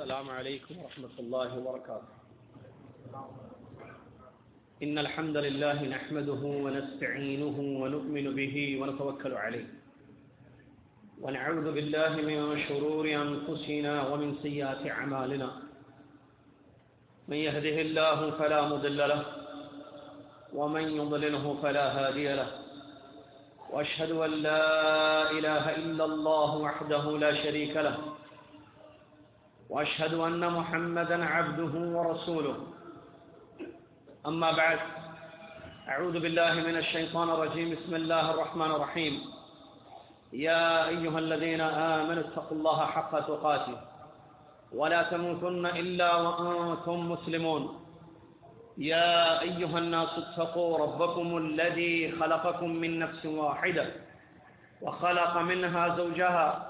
السلام عليكم ورحمة الله وبركاته. إن الحمد لله نحمده ونستعينه ونؤمن به ونتوكل عليه. ونعوذ بالله من شرور أنفسنا ومن سيئات أعمالنا. من يهده الله فلا مضل له، ومن يضلله فلا هادي له. وأشهد أن لا إله إلا الله وحده لا شريك له. وأشهد أن محمدا عبده ورسوله. أما بعد، أعوذ بالله من الشيطان الرجيم. بسم الله الرحمن الرحيم. يا أيها الذين آمنوا اتقوا الله حق تقاته. ولا تموتن إلا وأنتم مسلمون. يا أيها الناس اتقوا ربكم الذي خلقكم من نفس واحدة وخلق منها زوجها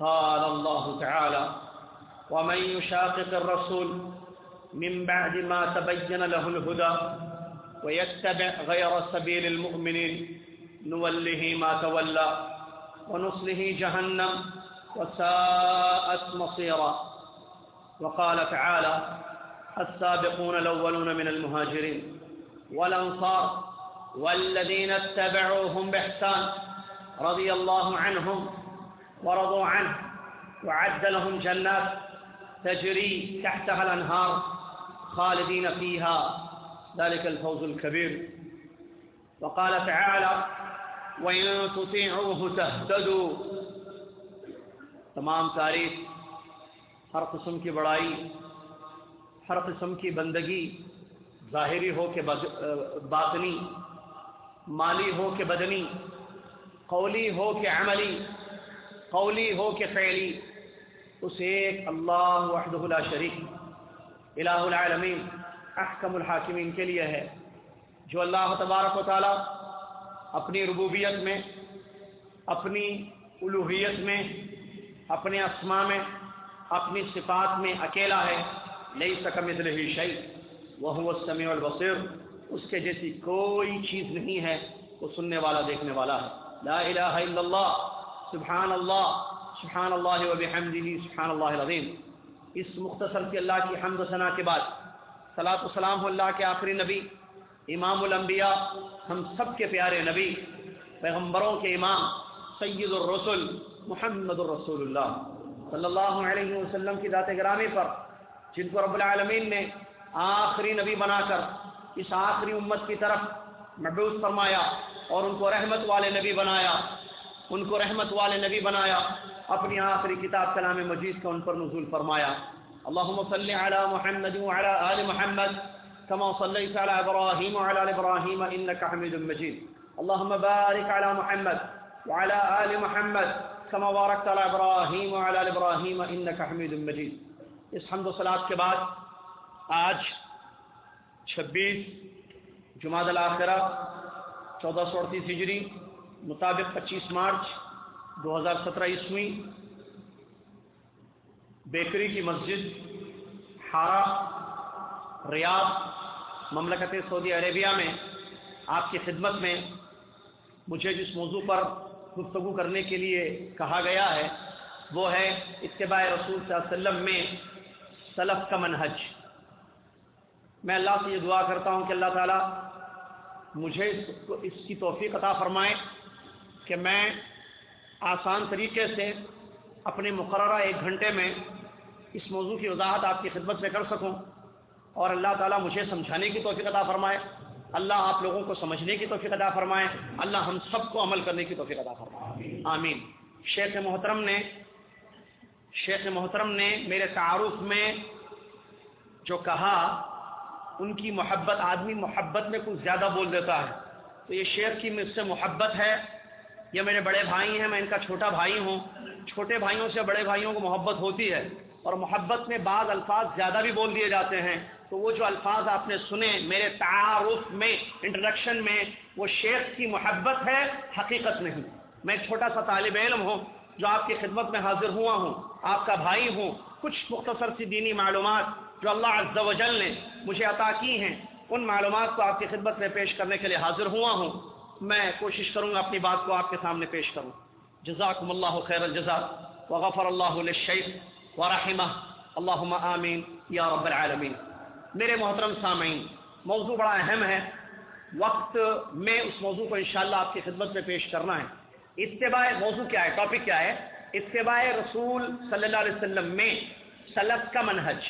قال الله تعالى ومن يشاقق الرسول من بعد ما تبين له الهدى ويتبع غير سبيل المؤمنين نوله ما تولى ونصله جهنم وساءت مصيرا. وقال تعالى السابقون الأولون من المهاجرين والأنصار والذين اتبعوهم بإحسان رضي الله عنهم ورضوا عنه وعد لهم جنات تجري تحتها الأنهار خالدين فيها. ذلك الفوز الكبير. وقال تعالى وإن تطيعوه تهتدوا. تمام تعریف ہر قسم کی بڑائی، ہر قسم کی بندگی، ظاہری ہو کہ باطنی، مالی ہو کہ بدنی، قولی ہو کہ عملی قولی ہو کہ فعلی، اس ایک اللہ وحدہ لا شریک، الہ العالمین، احکم الحاکمین کے لیے ہے، جو اللہ تبارک و تعالی اپنی ربوبیت میں، اپنی الوحیت میں، اپنے اسما میں، اپنی صفات میں اکیلا ہے۔ نہیں سکم مثل شعی وہ السمیع البصیر۔ اس کے جیسی کوئی چیز نہیں ہے، وہ سننے والا، دیکھنے والا ہے۔ لا الہ الا اللہ۔ سبحان اللہ سبحان اللہ و بحمدہ سبحان اللہ العظیم. اس مختصر کی اللہ کی حمد و ثنا کے بعد صلاۃ السلام اللہ کے آخری نبی، امام الانبیاء، ہم سب کے پیارے نبی، پیغمبروں کے امام، سید الرسول محمد الرسول اللہ صلی اللہ علیہ وسلم کی ذات گرامی پر، جن کو رب العالمین نے آخری نبی بنا کر اس آخری امت کی طرف محبوب فرمایا اور ان کو رحمت والے نبی بنایا ان کو رحمت والے نبی بنایا، اپنی آخری کتاب کلام مجید کا ان پر نزول فرمایا۔ اللهم صل على محمد وعلى آل محمد كما صليت على إبراهيم وعلى آل إبراهيم إنك حميد مجيد اللهم بارك على محمد وعلى آل محمد كما باركت على إبراهيم وعلى آل إبراهيم إنك حميد مجيد اس حمد و صلات کے بعد آج چھبیس جماعت الاخرہ چودہ سو اڑتیس ہجری مطابق پچیس مارچ دو ہزار سترہ عیسوی، بیکری کی مسجد ہارا ریاض، مملکت سعودی عربیہ میں آپ کی خدمت میں مجھے جس موضوع پر گفتگو کرنے کے لیے کہا گیا ہے، وہ ہے اتباع رسول صلی اللہ علیہ وسلم میں سلف کا منہج۔ میں اللہ سے یہ دعا کرتا ہوں کہ اللہ تعالیٰ مجھے اس کی توفیق عطا فرمائے۔ کہ میں آسان طریقے سے اپنے مقررہ ایک گھنٹے میں اس موضوع کی وضاحت آپ کی خدمت میں کر سکوں اور اللہ تعالیٰ مجھے سمجھانے کی توفیق عطا فرمائے، اللہ آپ لوگوں کو سمجھنے کی توفیق عطا فرمائے، اللہ ہم سب کو عمل کرنے کی توفیق عطا فرمائے۔ آمین۔ شیخ محترم نے، شیخ محترم نے میرے تعارف میں جو کہا، ان کی محبت، آدمی محبت میں کچھ زیادہ بول دیتا ہے۔ تو یہ شیخ کی مجھ سے محبت ہے یہ میرے بڑے بھائی ہیں، میں ان کا چھوٹا بھائی ہوں۔ چھوٹے بھائیوں سے بڑے بھائیوں کو محبت ہوتی ہے اور محبت میں بعض الفاظ زیادہ بھی بول دیے جاتے ہیں۔ تو وہ جو الفاظ آپ نے سنے میرے تعارف میں انٹروڈکشن میں، وہ شیخ کی محبت ہے، حقیقت نہیں۔ میں چھوٹا سا طالب علم ہوں جو آپ کی خدمت میں حاضر ہوا ہوں، آپ کا بھائی ہوں۔ کچھ مختصر سی دینی معلومات جو اللہ عز و جل نے مجھے عطا کی ہیں، ان معلومات کو آپ کی خدمت میں پیش کرنے کے لیے حاضر ہوا ہوں۔ میں کوشش کروں گا اپنی بات کو آپ کے سامنے پیش کروں۔ جزاکم اللہ خیر الجزا وغفر اللہ للشیخ ورحمہ۔ اللہم آمین یا رب العالمین۔ میرے محترم سامعین، موضوع بڑا اہم ہے۔ وقت میں اس موضوع کو انشاءاللہ آپ کی خدمت میں پیش کرنا ہے۔ اتباع موضوع کیا ہے؟ ٹاپک کیا ہے؟ اتباع رسول صلی اللہ علیہ وسلم میں سلف کا منہج۔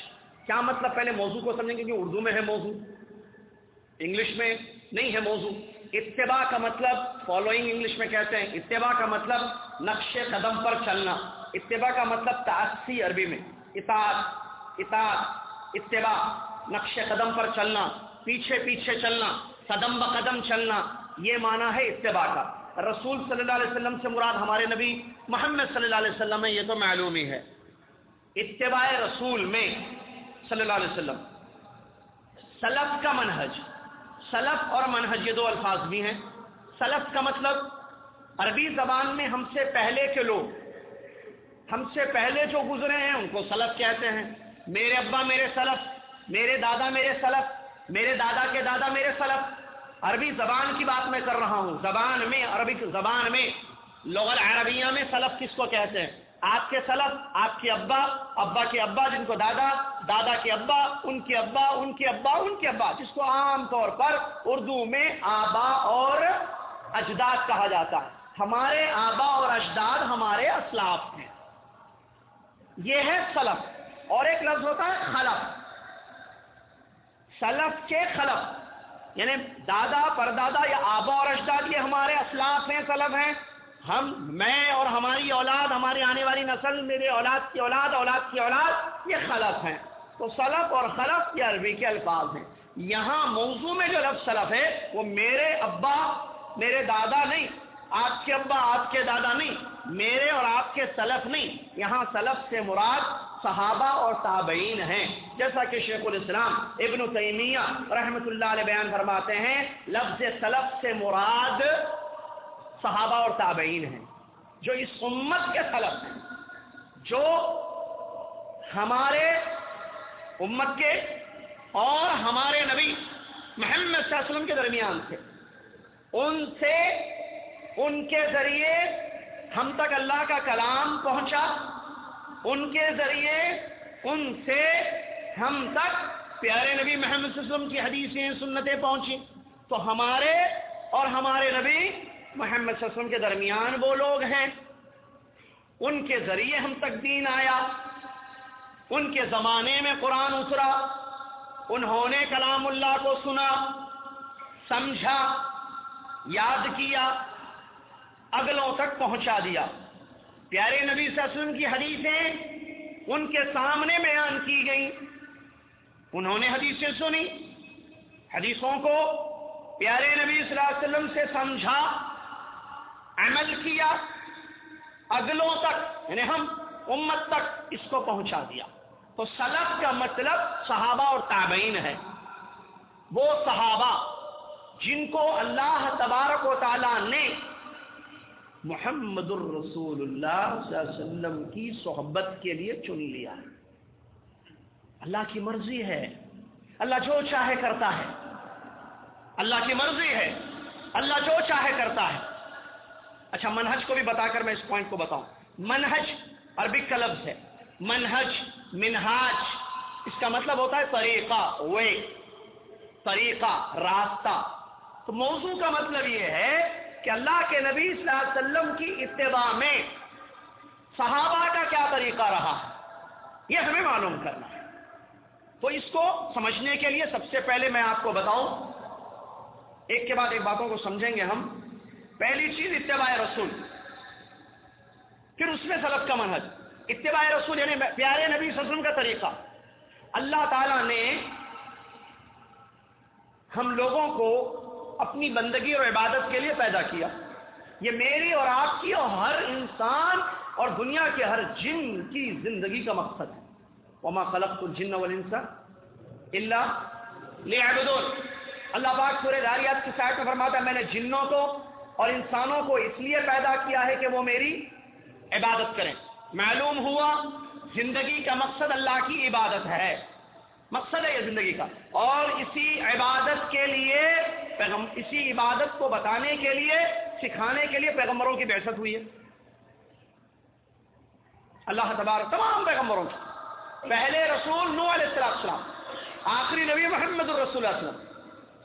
کیا مطلب پہلے موضوع کو سمجھیں گے؟ کہ اردو میں ہے موضوع۔ انگلش میں نہیں ہے موضوع۔ اتباع کا مطلب فالوئنگ انگلش میں کہتے ہیں، اتباع کا مطلب نقش قدم پر چلنا، اتباع کا مطلب تاسی عربی میں، اطاعت اطاعت، اتباع، نقش قدم پر چلنا، پیچھے پیچھے چلنا قدم بقدم چلنا، یہ معنی ہے اتباع کا۔ رسول صلی اللہ علیہ وسلم سے مراد ہمارے نبی محمد صلی اللہ علیہ وسلم ہے یہ تو معلوم ہی ہے۔ اتباع رسول میں صلی اللہ علیہ وسلم، سلف کا منہج سلف اور منہج دو الفاظ بھی ہیں۔ سلف کا مطلب عربی زبان میں ہم سے پہلے کے لوگ، ہم سے پہلے جو گزرے ہیں، ان کو سلف کہتے ہیں۔ میرے ابا میرے سلف، میرے دادا میرے سلف، میرے دادا کے دادا میرے سلف۔ عربی زبان کی بات میں کر رہا ہوں۔ زبان میں، عربی زبان میں لغل عربیہ میں سلف کس کو کہتے ہیں؟ آپ کے سلف، آپ کے ابا ابا کے ابا، جن کو دادا دادا کے ابا، ان کے ابا، ان کے ابا، ان کے ابا، جس کو عام طور پر اردو میں آبا اور اجداد کہا جاتا ہے۔ ہمارے آبا اور اجداد ہمارے اسلاف ہیں۔ یہ ہے سلف۔ اور ایک لفظ ہوتا ہے خلف۔ سلف کے خلف۔ یعنی دادا، پردادا یا آبا اور اجداد یہ ہمارے اسلاف ہیں، سلف ہیں۔ ہم، میں اور ہماری اولاد، ہماری آنے والی نسل، میرے اولاد کی اولاد اولاد کی اولاد، یہ خلف ہیں۔ تو سلف اور خلف یہ عربی کے الفاظ ہیں۔ یہاں موضوع میں جو لفظ سلف ہے، وہ میرے ابا، میرے دادا نہیں، آپ کے ابا، آپ کے دادا نہیں، میرے اور آپ کے سلف نہیں۔ یہاں سلف سے مراد صحابہ اور تابعین ہیں۔ جیسا کہ شیخ الاسلام ابن تیمیہ رحمت اللہ علیہ بیان فرماتے ہیں، لفظ سلف سے مراد صحابہ اور تابعین ہیں، جو اس امت کے سلف ہیں، جو ہمارے امت کے اور ہمارے نبی محمد صلی اللہ علیہ وسلم کے درمیان تھے۔ ان سے ان کے ذریعے ہم تک اللہ کا کلام پہنچا۔ ان کے ذریعے ان سے ہم تک پیارے نبی محمد صلی اللہ علیہ وسلم کی حدیثیں، سنتیں پہنچی تو ہمارے اور ہمارے نبی محمد صلی اللہ علیہ وسلم کے درمیان وہ لوگ ہیں۔ ان کے ذریعے ہم تک دین آیا۔ ان کے زمانے میں قرآن اترا۔ انہوں نے کلام اللہ کو سنا، سمجھا، یاد کیا، اگلوں تک پہنچا دیا۔ پیارے نبی صلی اللہ علیہ وسلم کی حدیثیں ان کے سامنے بیان کی گئیں۔ انہوں نے حدیثیں سنی، حدیثوں کو پیارے نبی صلی اللہ علیہ وسلم سے سمجھا۔ عمل کیا اگلوں تک یعنی ہم امت تک اس کو پہنچا دیا۔ تو سلف کا مطلب صحابہ اور تابعین ہے۔ وہ صحابہ جن کو اللہ تبارک و تعالی نے محمد الرسول اللہ صلی اللہ علیہ وسلم کی صحبت کے لیے چن لیا۔ ہے اللہ کی مرضی ہے۔ اللہ جو چاہے کرتا ہے۔ اللہ کی مرضی ہے۔ اللہ جو چاہے کرتا ہے۔ اچھا منہج کو بھی بتا کر میں اس پوائنٹ کو بتاؤں۔ منہج عربک کا لفظ ہے۔ منہج، منہاج، اس کا مطلب ہوتا ہے طریقہ وے طریقہ، راستہ۔ تو موضوع کا مطلب یہ ہے کہ اللہ کے نبی صلی اللہ علیہ وسلم کی اتباع میں صحابہ کا کیا طریقہ رہا ہے؟ یہ ہمیں معلوم کرنا ہے۔ تو اس کو سمجھنے کے لیے سب سے پہلے میں آپ کو بتاؤں۔ ایک کے بعد ایک باتوں کو سمجھیں گے ہم۔ پہلی چیز اتباع رسول، پھر اس میں سلف کا منحج۔ اتباع رسول یعنی پیارے نبی وسلم کا طریقہ۔ اللہ تعالی نے ہم لوگوں کو اپنی بندگی اور عبادت کے لیے پیدا کیا۔ یہ میری اور آپ کی اور ہر انسان اور دنیا کے ہر جن کی زندگی کا مقصد ہے۔ وما خلقت الجن والانس الا ليعبدون۔ اللہ پاک سورہ داریات کی سائٹ میں فرماتا ہے، میں نے جنوں کو اور انسانوں کو اس لیے پیدا کیا ہے کہ وہ میری عبادت کریں۔ معلوم ہوا زندگی کا مقصد اللہ کی عبادت ہے۔ مقصد ہے یہ زندگی کا۔ اور اسی عبادت کے لیے پیغم، اسی عبادت کو بتانے کے لیے، سکھانے کے لیے پیغمبروں کی بحثت ہوئی ہے۔ اللہ تبار تمام پیغمبروں کی۔ پہلے رسول نو علیہ السلام، آخری نبی محمد الرسول وسلم۔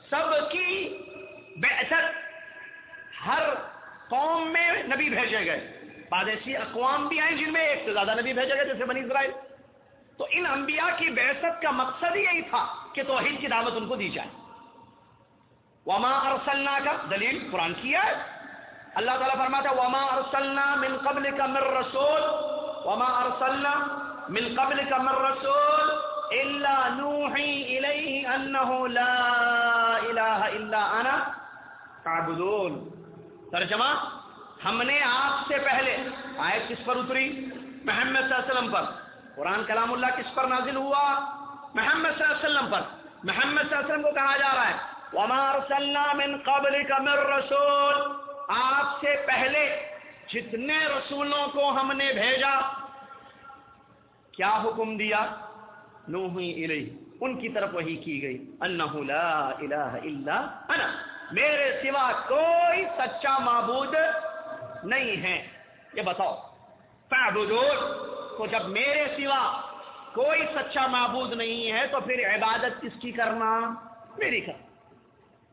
سب کی بحثت ہر قوم میں نبی بھیجے گئے۔ بعد ایسی اقوام بھی آئیں جن میں ایک سے زیادہ نبی بھیجے گئے، جیسے بنی اسرائیل۔ تو ان انبیاء کی بحثت کا مقصد یہی تھا کہ توحید کی دعوت ان کو دی جائے۔ وما ارسلنا کا دلیل قرآن کی ہے۔ اللہ تعالیٰ فرماتا ہے، وما ارسلنا من قبل کا مر رسول۔ وما ارسلنا من قبل کا مر رسول الا نوحی الیہ انہ لا الہ الا انا تعبدون ترجمہ، ہم نے آپ سے پہلے آیت کس پر اتری؟ محمد صلی اللہ علیہ وسلم پر۔ قرآن کلام اللہ کس پر نازل ہوا؟ محمد صلی اللہ علیہ وسلم پر۔ محمد صلی اللہ علیہ وسلم کو کہا جا رہا ہے، وَمَا مِن قَبْلِكَ مِن رَسُول۔ آپ سے پہلے جتنے رسولوں کو ہم نے بھیجا، کیا حکم دیا؟ نوحی الیہ۔ ان کی طرف وہی کی گئی، انہو لا الہ الا انا۔ میرے سوا کوئی سچا معبود نہیں ہے۔ یہ بتاؤ۔ فَعْبُدُونَ تو جب میرے سوا کوئی سچا معبود نہیں ہے تو پھر عبادت کس کی کرنا؟ میری کر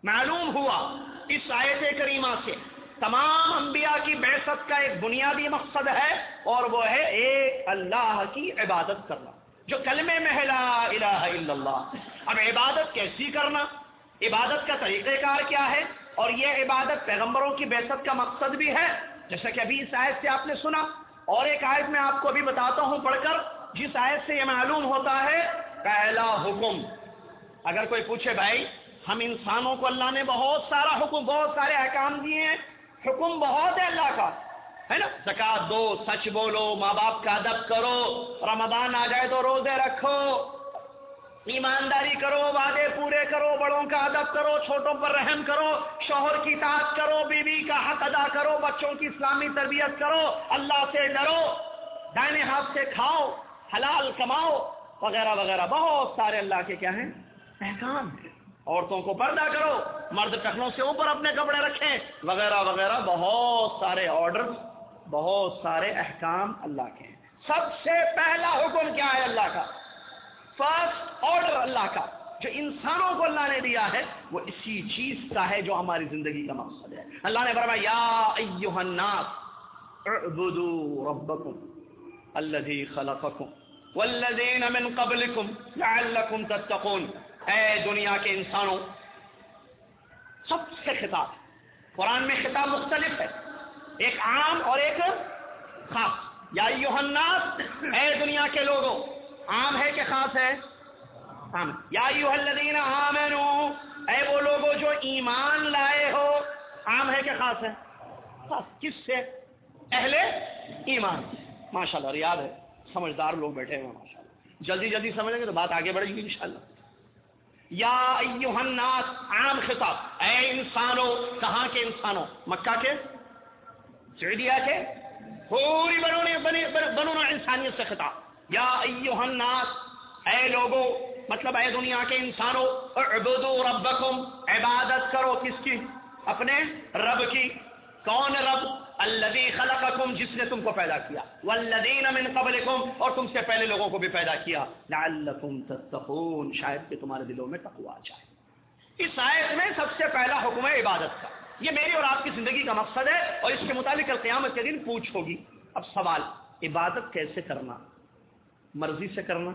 معلوم ہوا اس آیت کریمہ سے تمام انبیاء کی بحثت کا ایک بنیادی مقصد ہے اور وہ ہے ایک اللہ کی عبادت کرنا۔ جو کلمے میں لا الہ الا اللہ۔ اب عبادت کیسی کرنا؟ عبادت کا طریقہ کار کیا ہے اور یہ عبادت پیغمبروں کی بحثت کا مقصد بھی ہے۔ جیسا کہ ابھی اس آیت سے آپ نے سنا۔ اور ایک آیت میں آپ کو ابھی بتاتا ہوں پڑھ کر۔ جس آیت سے یہ معلوم ہوتا ہے پہلا حکم اگر کوئی پوچھے، بھائی، ہم انسانوں کو اللہ نے بہت سارا حکم، بہت سارے احکام دیے ہیں، حکم بہت ہے اللہ کا، ہے نا؟ زکات دو، سچ بولو، ماں باپ کا ادب کرو، رمضان آ جائے تو روزے رکھو۔ ایمانداری کرو، وعدے پورے کرو، بڑوں کا ادب کرو، چھوٹوں پر رحم کرو، شوہر کی تعداد کرو، بیوی بی کا حق ادا کرو، بچوں کی اسلامی تربیت کرو، اللہ سے ڈرو دائنے ہاتھ سے کھاؤ، حلال کماؤ، وغیرہ وغیرہ۔ بہت سارے اللہ کے کیا ہیں؟ احکام عورتوں کو پردہ کرو، مرد ٹخنوں سے اوپر اپنے کپڑے رکھیں، وغیرہ وغیرہ۔ بہت سارے آرڈر بہت سارے احکام اللہ کے ہیں۔ سب سے پہلا حکم کیا ہے اللہ کا؟ فرسٹ آرڈر اللہ کا، جو انسانوں کو اللہ نے دیا ہے، وہ اسی چیز کا ہے جو ہماری زندگی کا مقصد ہے۔ اللہ نے فرمایا، یا ایوہ الناس، اعبدوا ربکم الذي خلقکم والذین من قبلکم لعلکم تتقون۔ اے دنیا کے انسانوں، سب سے خطاب قرآن میں خطاب مختلف ہے۔ ایک عام اور ایک خاص۔ یا ایوہ الناس، اے دنیا کے لوگوں عام ہے کہ خاص ہے؟ عام. یا الذین آمنو، اے وہ لوگوں جو ایمان لائے ہو، عام ہے کہ خاص ہے؟ خاص. کس سے؟ اہل ایمان. ماشاء اللہ یاد ہے، سمجھدار لوگ بیٹھے ہوئے ماشاء اللہ جلدی جلدی سمجھیں گے تو بات آگے بڑھے گی انشاءاللہ. یا ایوہ الناس، عام خطاب. اے انسانوں کہاں کے انسانوں مکہ کے؟ سعودیہ کے؟ پوری بنو انسانیت سے خطاب. یا ایوہ الناس، اے لوگو مطلب اے دنیا کے انسانوں اعبدو ربکم، عبادت کرو کس کی؟ اپنے رب کی۔ کون رب؟ الذي خلقکم، جس نے تم کو پیدا کیا۔ والذین من قبلکم، اور تم سے پہلے لوگوں کو بھی پیدا کیا۔ لعلکم تتقون، شاید کہ تمہارے دلوں میں تقوی آ جائے۔ اس آیت میں سب سے پہلا حکم ہے عبادت کا۔ یہ میری اور آپ کی زندگی کا مقصد ہے اور اس کے متعلق قیامت کے دن پوچھ ہوگی اب سوال، عبادت کیسے کرنا؟ مرضی سے کرنا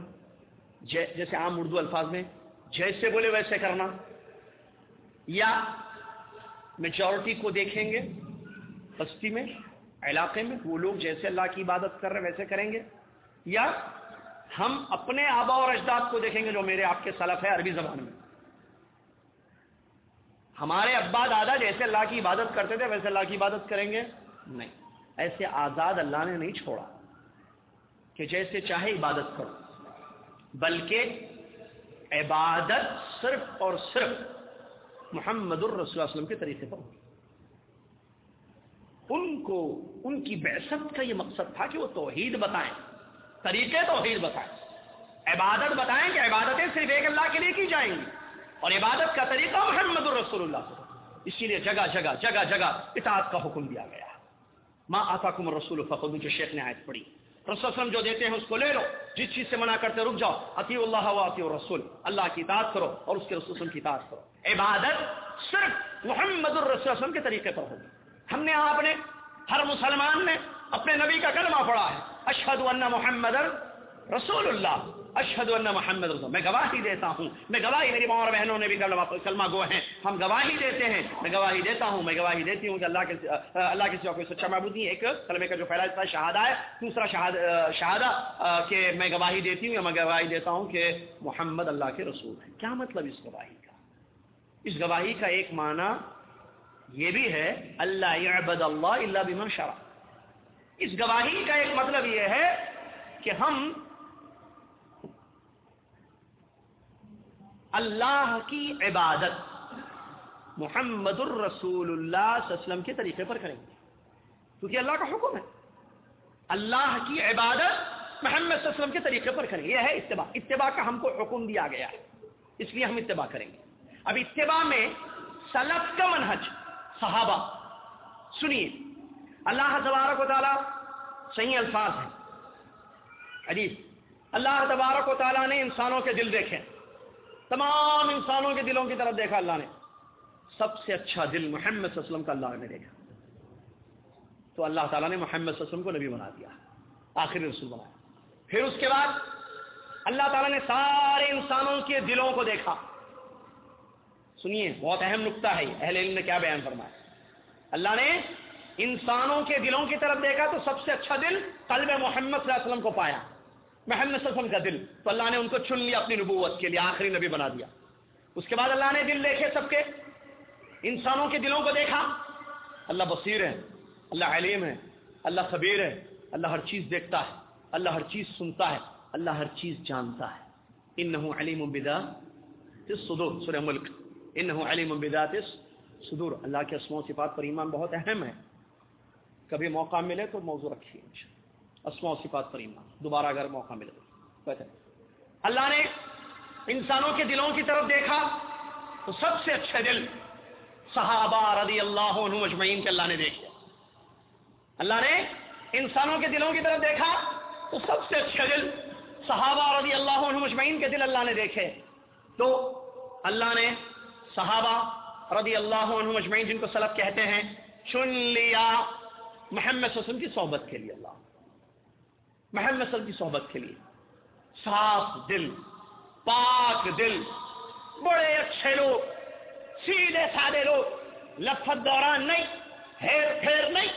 جیسے عام اردو الفاظ میں، جیسے بولے ویسے کرنا۔ یا میچورٹی کو دیکھیں گے، بستی میں، علاقے میں، وہ لوگ جیسے اللہ کی عبادت کر رہے ویسے کریں گے۔ یا ہم اپنے آبا اور اجداد کو دیکھیں گے جو میرے آپ کے سلف ہے عربی زبان میں۔ ہمارے ابا دادا جیسے اللہ کی عبادت کرتے تھے، ویسے اللہ کی عبادت کریں گے؟ نہیں۔ ایسے آزاد اللہ نے نہیں چھوڑا۔ کہ جیسے چاہے عبادت کرو، بلکہ عبادت صرف اور صرف محمد الرسول اللہ وسلم کے طریقے پر ہوگی ان کو، ان کی بحثت کا یہ مقصد تھا کہ وہ توحید بتائیں، طریقے توحید بتائیں۔ عبادت بتائیں کہ عبادتیں صرف ایک اللہ کے لیے کی جائیں گی، اور عبادت کا طریقہ محمد الرسول اللہ اسی لیے جگہ جگہ جگہ جگہ اطاعت کا حکم دیا گیا۔ ماں آتا کم رسول فخر جو شیخ نے آیت پڑھی۔ رسول جو دیتے ہیں اس کو لے لو۔ جس چیز سے منع کرتے رک جاؤ۔ عطی اللہ و عطی رسول اللہ کی اطاعت کرو اور اس کے رسول کی اطاعت کرو۔ عبادت صرف محمد الرسول کے طریقے پر ہوگی۔ ہم نے آپ نے، ہر مسلمان نے اپنے نبی کا کلمہ پڑھا ہے۔ اشحد اللہ محمد رسول اللہ۔ اشہد ان محمد رسول میں گواہی دیتا ہوں، میں گواہی، میری ماں اور بہنوں نے بھی کلمہ گو ہیں۔ ہم گواہی دیتے ہیں، میں گواہی دیتا ہوں، میں گواہی دیتی ہوں کہ اللہ کے اللہ کے سوا کوئی سچا معبود نہیں، ایک کلمے کا جو پہلا حصہ شہادہ ہے۔ دوسرا شہادہ کہ میں گواہی دیتی ہوں یا میں گواہی دیتا ہوں کہ محمد اللہ کے رسول ہیں۔ کیا مطلب اس گواہی کا؟ اس گواہی کا ایک معنی یہ بھی ہے، اللہ عبد اللہ اللہ بما شرع۔ اس گواہی کا ایک مطلب یہ ہے کہ ہم اللہ کی عبادت۔ محمد الرسول اللہ صلی اللہ علیہ وسلم کے طریقے پر کریں گے۔ کیونکہ اللہ کا حکم ہے۔ اللہ کی عبادت محمد صلی اللہ علیہ وسلم کے طریقے پر کریں گے۔ یہ ہے اتباع۔ اتباع کا ہم کو حکم دیا گیا ہے۔ اس لیے ہم اتباع کریں گے۔ اب اتباع میں سلف کا منحج صحابہ، سنیے۔ اللہ تبارک و تعالیٰ صحیح الفاظ ہیں۔ حدیث۔ اللہ تبارک و تعالیٰ نے انسانوں کے دل دیکھے۔ تمام انسانوں کے دلوں کی طرف دیکھا اللہ نے۔ سب سے اچھا دل محمد صلی اللہ علیہ وسلم کا اللہ نے دیکھا۔ تو اللہ تعالیٰ نے محمد صلی اللہ علیہ وسلم کو نبی بنا دیا، آخری رسول بنایا پھر اس کے بعد اللہ تعالیٰ نے سارے انسانوں کے دلوں کو دیکھا۔ سنیے، بہت اہم نقطہ ہے، اہل علم نے کیا بیان فرمایا؟ اللہ نے انسانوں کے دلوں کی طرف دیکھا تو سب سے اچھا دل قلب محمد صلی اللہ علیہ وسلم کو پایا۔ محمد صلی اللہ علیہ وسلم کا دل، تو اللہ نے ان کو چن لیا اپنی نبوت کے لیے، آخری نبی بنا دیا۔ اس کے بعد اللہ نے دل دیکھے سب کے۔ انسانوں کے دلوں کو دیکھا۔ اللہ بصیر ہے، اللہ علیم ہے، اللہ خبیر ہے۔ اللہ ہر چیز دیکھتا ہے، اللہ ہر چیز سنتا ہے، اللہ ہر چیز جانتا ہے۔ ان علیم بدا صدور سورہ ملک۔ ان علیم بذات صدور اللہ کے اسماء و صفات پر ایمان بہت اہم ہے۔ کبھی موقع ملے تو موضوع رکھیے۔ اسماء و صفات پر ایمان۔ دوبارہ اگر موقع ملے اللہ نے انسانوں کے دلوں کی طرف دیکھا تو سب سے اچھے دل صحابہ رضی اللہ عنہ مجمعین کے اللہ نے دیکھا اللہ نے انسانوں کے دلوں کی طرف دیکھا تو سب سے اچھے دل صحابہ رضی اللہ عنہ مجمعین کے دل اللہ نے دیکھے۔ تو اللہ نے صحابہ رضی اللہ عنہ مجمعین جن کو سلف کہتے ہیں، چن لیا محمد وسلم کی صحبت کے لیے اللہ۔ محمد صلی اللہ علیہ وسلم کی صحبت کے لیے۔ صاف دل، پاک دل، بڑے اچھے لوگ، سیدھے سادے لوگ۔ لفظ دوران نہیں، ہیر پھیر نہیں،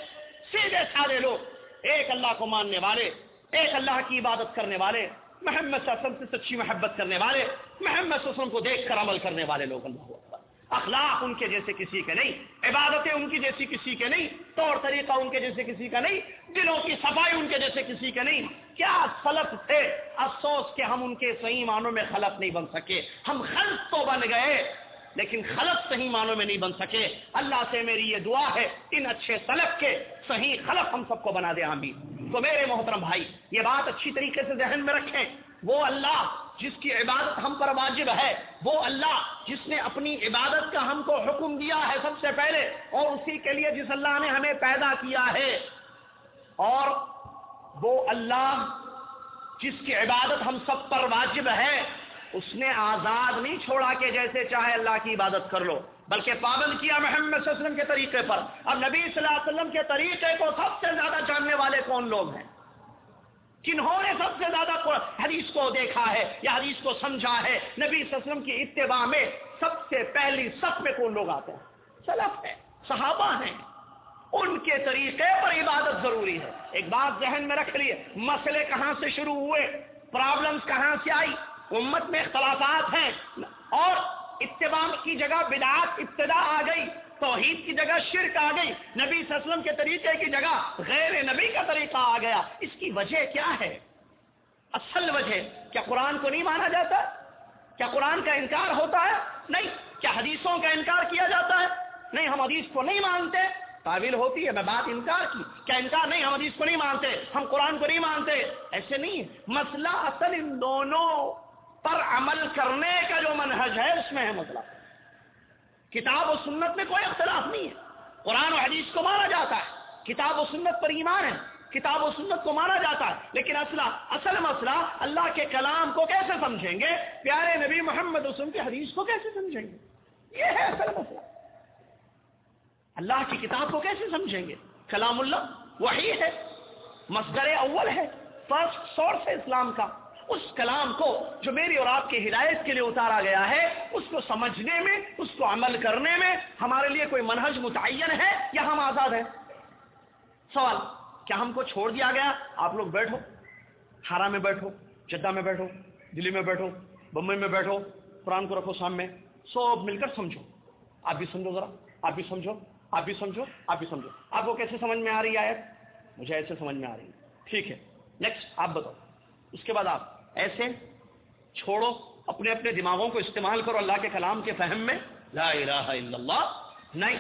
سیدھے سادے لوگ۔ ایک اللہ کو ماننے والے، ایک اللہ کی عبادت کرنے والے، محمد صلی اللہ علیہ وسلم سے سچی محبت کرنے والے، محمد صلی اللہ علیہ وسلم کو دیکھ کر عمل کرنے والے لوگ اللہ اخلاق ان کے جیسے کسی کے نہیں، عبادتیں ان کی جیسی کسی کے نہیں، طور طریقہ ان کے جیسے کسی کا نہیں، دلوں کی صفائی ان کے جیسے کسی کے نہیں۔ کیا سلط تھے؟ افسوس کہ ہم ان کے صحیح معنوں میں خلط نہیں بن سکے۔ ہم خلط تو بن گئے، لیکن خلط صحیح معنوں میں نہیں بن سکے۔ اللہ سے میری یہ دعا ہے، ان اچھے سلف کے صحیح خلط ہم سب کو بنا دے ہم بھی تو میرے محترم بھائی، یہ بات اچھی طریقے سے ذہن میں رکھیں۔ وہ اللہ جس کی عبادت ہم پر واجب ہے، وہ اللہ جس نے اپنی عبادت کا ہم کو حکم دیا ہے سب سے پہلے، اور اسی کے لیے جس اللہ نے ہمیں پیدا کیا ہے۔ اور وہ اللہ جس کی عبادت ہم سب پر واجب ہے، اس نے آزاد نہیں چھوڑا کہ جیسے چاہے اللہ کی عبادت کر لو، بلکہ پابند کیا محمد صلی اللہ علیہ وسلم کے طریقے پر۔ اب نبی صلی اللہ علیہ وسلم کے طریقے کو سب سے زیادہ جاننے والے کون لوگ ہیں؟ کنہوں نے سب سے زیادہ حدیث کو دیکھا ہے یا حدیث کو سمجھا ہے، نبی صلی اللہ علیہ وسلم کی اتباع میں سب سے پہلی سب میں کون لوگ آتے ہیں؟ سلف ہے صحابہ ہیں۔ ان کے طریقے پر عبادت ضروری ہے۔ ایک بات ذہن میں رکھ لیے، مسئلے کہاں سے شروع ہوئے؟ پرابلمز کہاں سے آئی؟ امت میں اختلافات ہیں۔ اور اتباع کی جگہ بدعات، ابتدا آ گئی۔ توحید کی جگہ شرک آ گئی، نبی صلی اللہ علیہ وسلم کے طریقے کی جگہ غیر نبی کا طریقہ آ گیا۔ اس کی وجہ کیا ہے؟ اصل وجہ کیا قرآن کو نہیں مانا جاتا؟ کیا قرآن کا انکار ہوتا ہے؟ نہیں۔ کیا حدیثوں کا انکار کیا جاتا ہے؟ نہیں، ہم حدیث کو نہیں مانتے۔ تعویل ہوتی ہے، میں بات انکار کی۔ کیا انکار؟ نہیں، ہم حدیث کو نہیں مانتے۔ ہم قرآن کو نہیں مانتے۔ ایسے نہیں، مسئلہ اصل ان دونوں پر عمل کرنے کا جو منہج ہے، اس میں ہے مسئلہ۔ کتاب و سنت میں کوئی اختلاف نہیں ہے۔ قرآن و حدیث کو مانا جاتا ہے۔ کتاب و سنت پر ایمان ہے۔ کتاب و سنت کو مانا جاتا ہے۔ لیکن اصلہ، اصل مسئلہ اللہ کے کلام کو کیسے سمجھیں گے؟ پیارے نبی محمد وسلم کی حدیث کو کیسے سمجھیں گے؟ یہ ہے اصل مسئلہ۔ اللہ کی کتاب کو کیسے سمجھیں گے؟ کلام اللہ وہی ہے، مصدر اول ہے، فرسٹ سورس ہے اسلام کا۔ اس کلام کو جو میری اور آپ کی ہدایت کے لیے اتارا گیا ہے، اس کو سمجھنے میں، اس کو عمل کرنے میں ہمارے لیے کوئی منہج متعین ہے یا ہم آزاد ہیں؟ سوال، کیا ہم کو چھوڑ دیا گیا؟ آپ لوگ بیٹھو ہارا میں بیٹھو، جدہ میں بیٹھو، دلی میں بیٹھو، بمبئی میں بیٹھو، قرآن کو رکھو سامنے، سب مل کر سمجھو۔ آپ بھی سمجھو ذرا، آپ بھی سمجھو، آپ بھی سمجھو، آپ بھی سمجھو۔ آپ کو کیسے سمجھ میں آ رہی ہے مجھے ایسے سمجھ میں آ رہی ہے۔ ٹھیک ہے نیکسٹ آپ بتاؤ۔ اس کے بعد آپ۔ ایسے چھوڑو، اپنے اپنے دماغوں کو استعمال کرو اللہ کے کلام کے فہم میں۔ لا الہ الا اللہ۔ نہیں،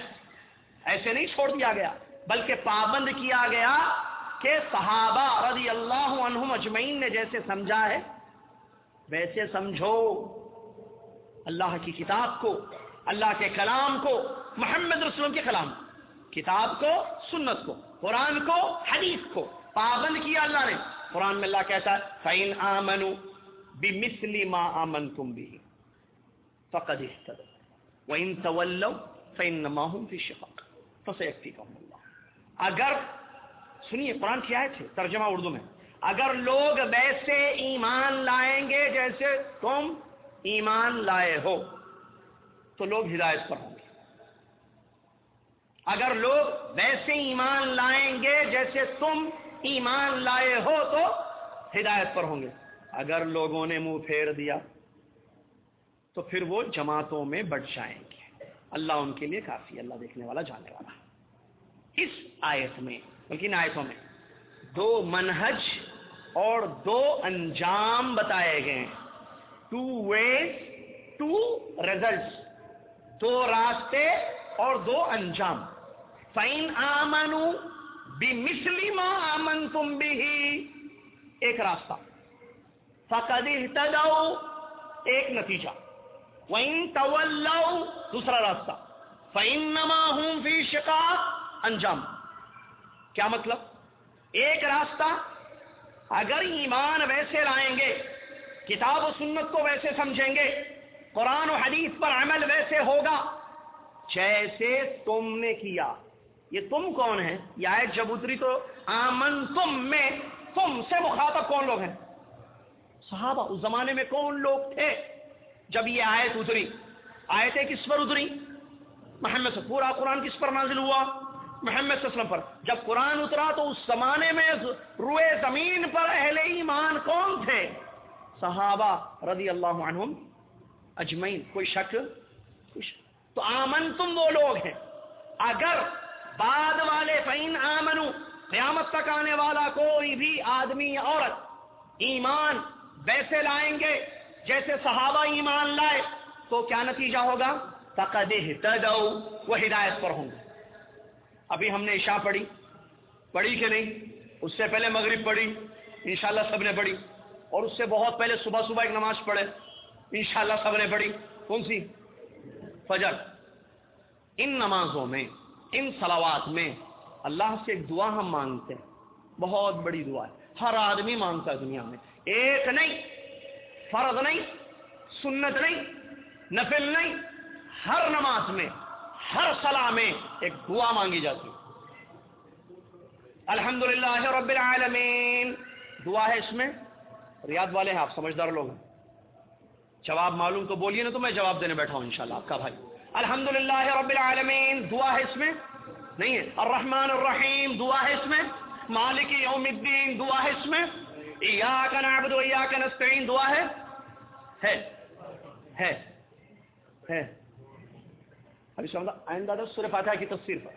ایسے نہیں چھوڑ دیا گیا، بلکہ پابند کیا گیا کہ صحابہ رضی اللہ عنہم اجمعین نے جیسے سمجھا ہے، ویسے سمجھو۔ اللہ کی کتاب کو، اللہ کے کلام کو، محمد رسول کے کلام کتاب کو، سنت کو، قرآن کو، حدیث کو۔ پابند کیا اللہ نے۔ قرآن میں اللہ کہتا ہے، فَإِنْ آمَنُوا بِمِثْلِ مَا آمَنْتُمْ بِهِ فَقَدْ اِحْتَدَوْا وَإِن تَوَلَّوْا فَإِنَّمَا هُمْ فِي شِقَاقٍ فَسَيَكْفِيكَهُمُ اللَّهُ اگر، سنیے قرآن کی آیت ہے، ترجمہ اردو میں، اگر لوگ ویسے ایمان لائیں گے جیسے تم ایمان لائے ہو، تو لوگ ہدایت پر ہوں گے۔ اگر لوگ ویسے ایمان لائیں گے جیسے تم ایمان لائے ہو تو ہدایت پر ہوں گے۔ اگر لوگوں نے منہ پھیر دیا، تو پھر وہ جماعتوں میں بڑھ جائیں گے۔ اللہ ان کے لیے کافی اللہ دیکھنے والا جانے والا۔ اس آیت میں، بلکہ ان آیتوں میں دو منہج اور دو انجام بتائے گئے۔ ٹو ویز ٹو ریزلٹ دو راستے اور دو انجام۔ فائن آمنو مسلم امن تم بھی ایک راستہ. فقد اہتدو ایک نتیجہ. وَإِن تَوَلَّوْ دوسرا راستہ. فَإِنَّمَا هُمْ فِي شِقَاقٍ. انجام. کیا مطلب؟ ایک راستہ. اگر ایمان ویسے لائیں گے، کتاب و سنت کو ویسے سمجھیں گے، قرآن و حدیث پر عمل ویسے ہوگا، جیسے تم نے کیا۔ یہ تم کون ہے یہ آیت جب اتری تو آمن تم میں تم سے مخاطب کون لوگ ہیں؟ صحابہ، اس زمانے میں کون لوگ تھے جب یہ آیت اتری؟ آیتیں کس پر اتری؟ محمد سے پورا قرآن کس پر نازل ہوا؟ محمد صلی اللہ علیہ وسلم پر۔ جب قرآن اترا تو اس زمانے میں روئے زمین پر اہل ایمان کون تھے؟ صحابہ رضی اللہ عنہم اجمعین، کوئی شک؟ تو آمن تم وہ لوگ ہیں۔ اگر بعد والے فین آمنو قیامت تک آنے والا کوئی بھی آدمی یا عورت ایمان ویسے لائیں گے جیسے صحابہ ایمان لائے، تو کیا نتیجہ ہوگا؟ فقد وہ ہدایت پر ہوں گے۔ ابھی ہم نے عشاء پڑھی۔ پڑھی کہ نہیں؟ اس سے پہلے مغرب پڑھی، انشاءاللہ سب نے پڑھی۔ اور اس سے بہت پہلے صبح صبح ایک نماز پڑھے۔ انشاءاللہ سب نے پڑھی۔ کون سی؟ فجر۔ ان نمازوں میں ان سلاوات میں اللہ سے ایک دعا ہم مانگتے ہیں۔ بہت بڑی دعا ہے۔ ہر آدمی مانگتا ہے دنیا میں۔ ایک نہیں، فرض نہیں، سنت نہیں، نفل نہیں، ہر نماز میں، ہر صلاح میں ایک دعا مانگی جاتی الحمد للہ رب العالمین۔ دعا ہے اس میں۔ ریاض والے ہیں، آپ سمجھدار لوگ ہیں۔ جواب معلوم تو بولیے نا تو میں جواب دینے بیٹھا ہوں انشاءاللہ۔ آپ کا بھائی۔ الحمد للہ رب العالمین، دعا ہے اس میں؟ نہیں ہے. الرحمن الرحیم، دعا ہے اس میں؟ مالک یوم الدین، دعا ہے اس میں؟ ایاک نعبد و ایاک نستعین، دعا ہے؟ ہے. ہے. ہے. ابھی سمجھا آئندہ دس سورہ فاتحہ کی تفسیر پر.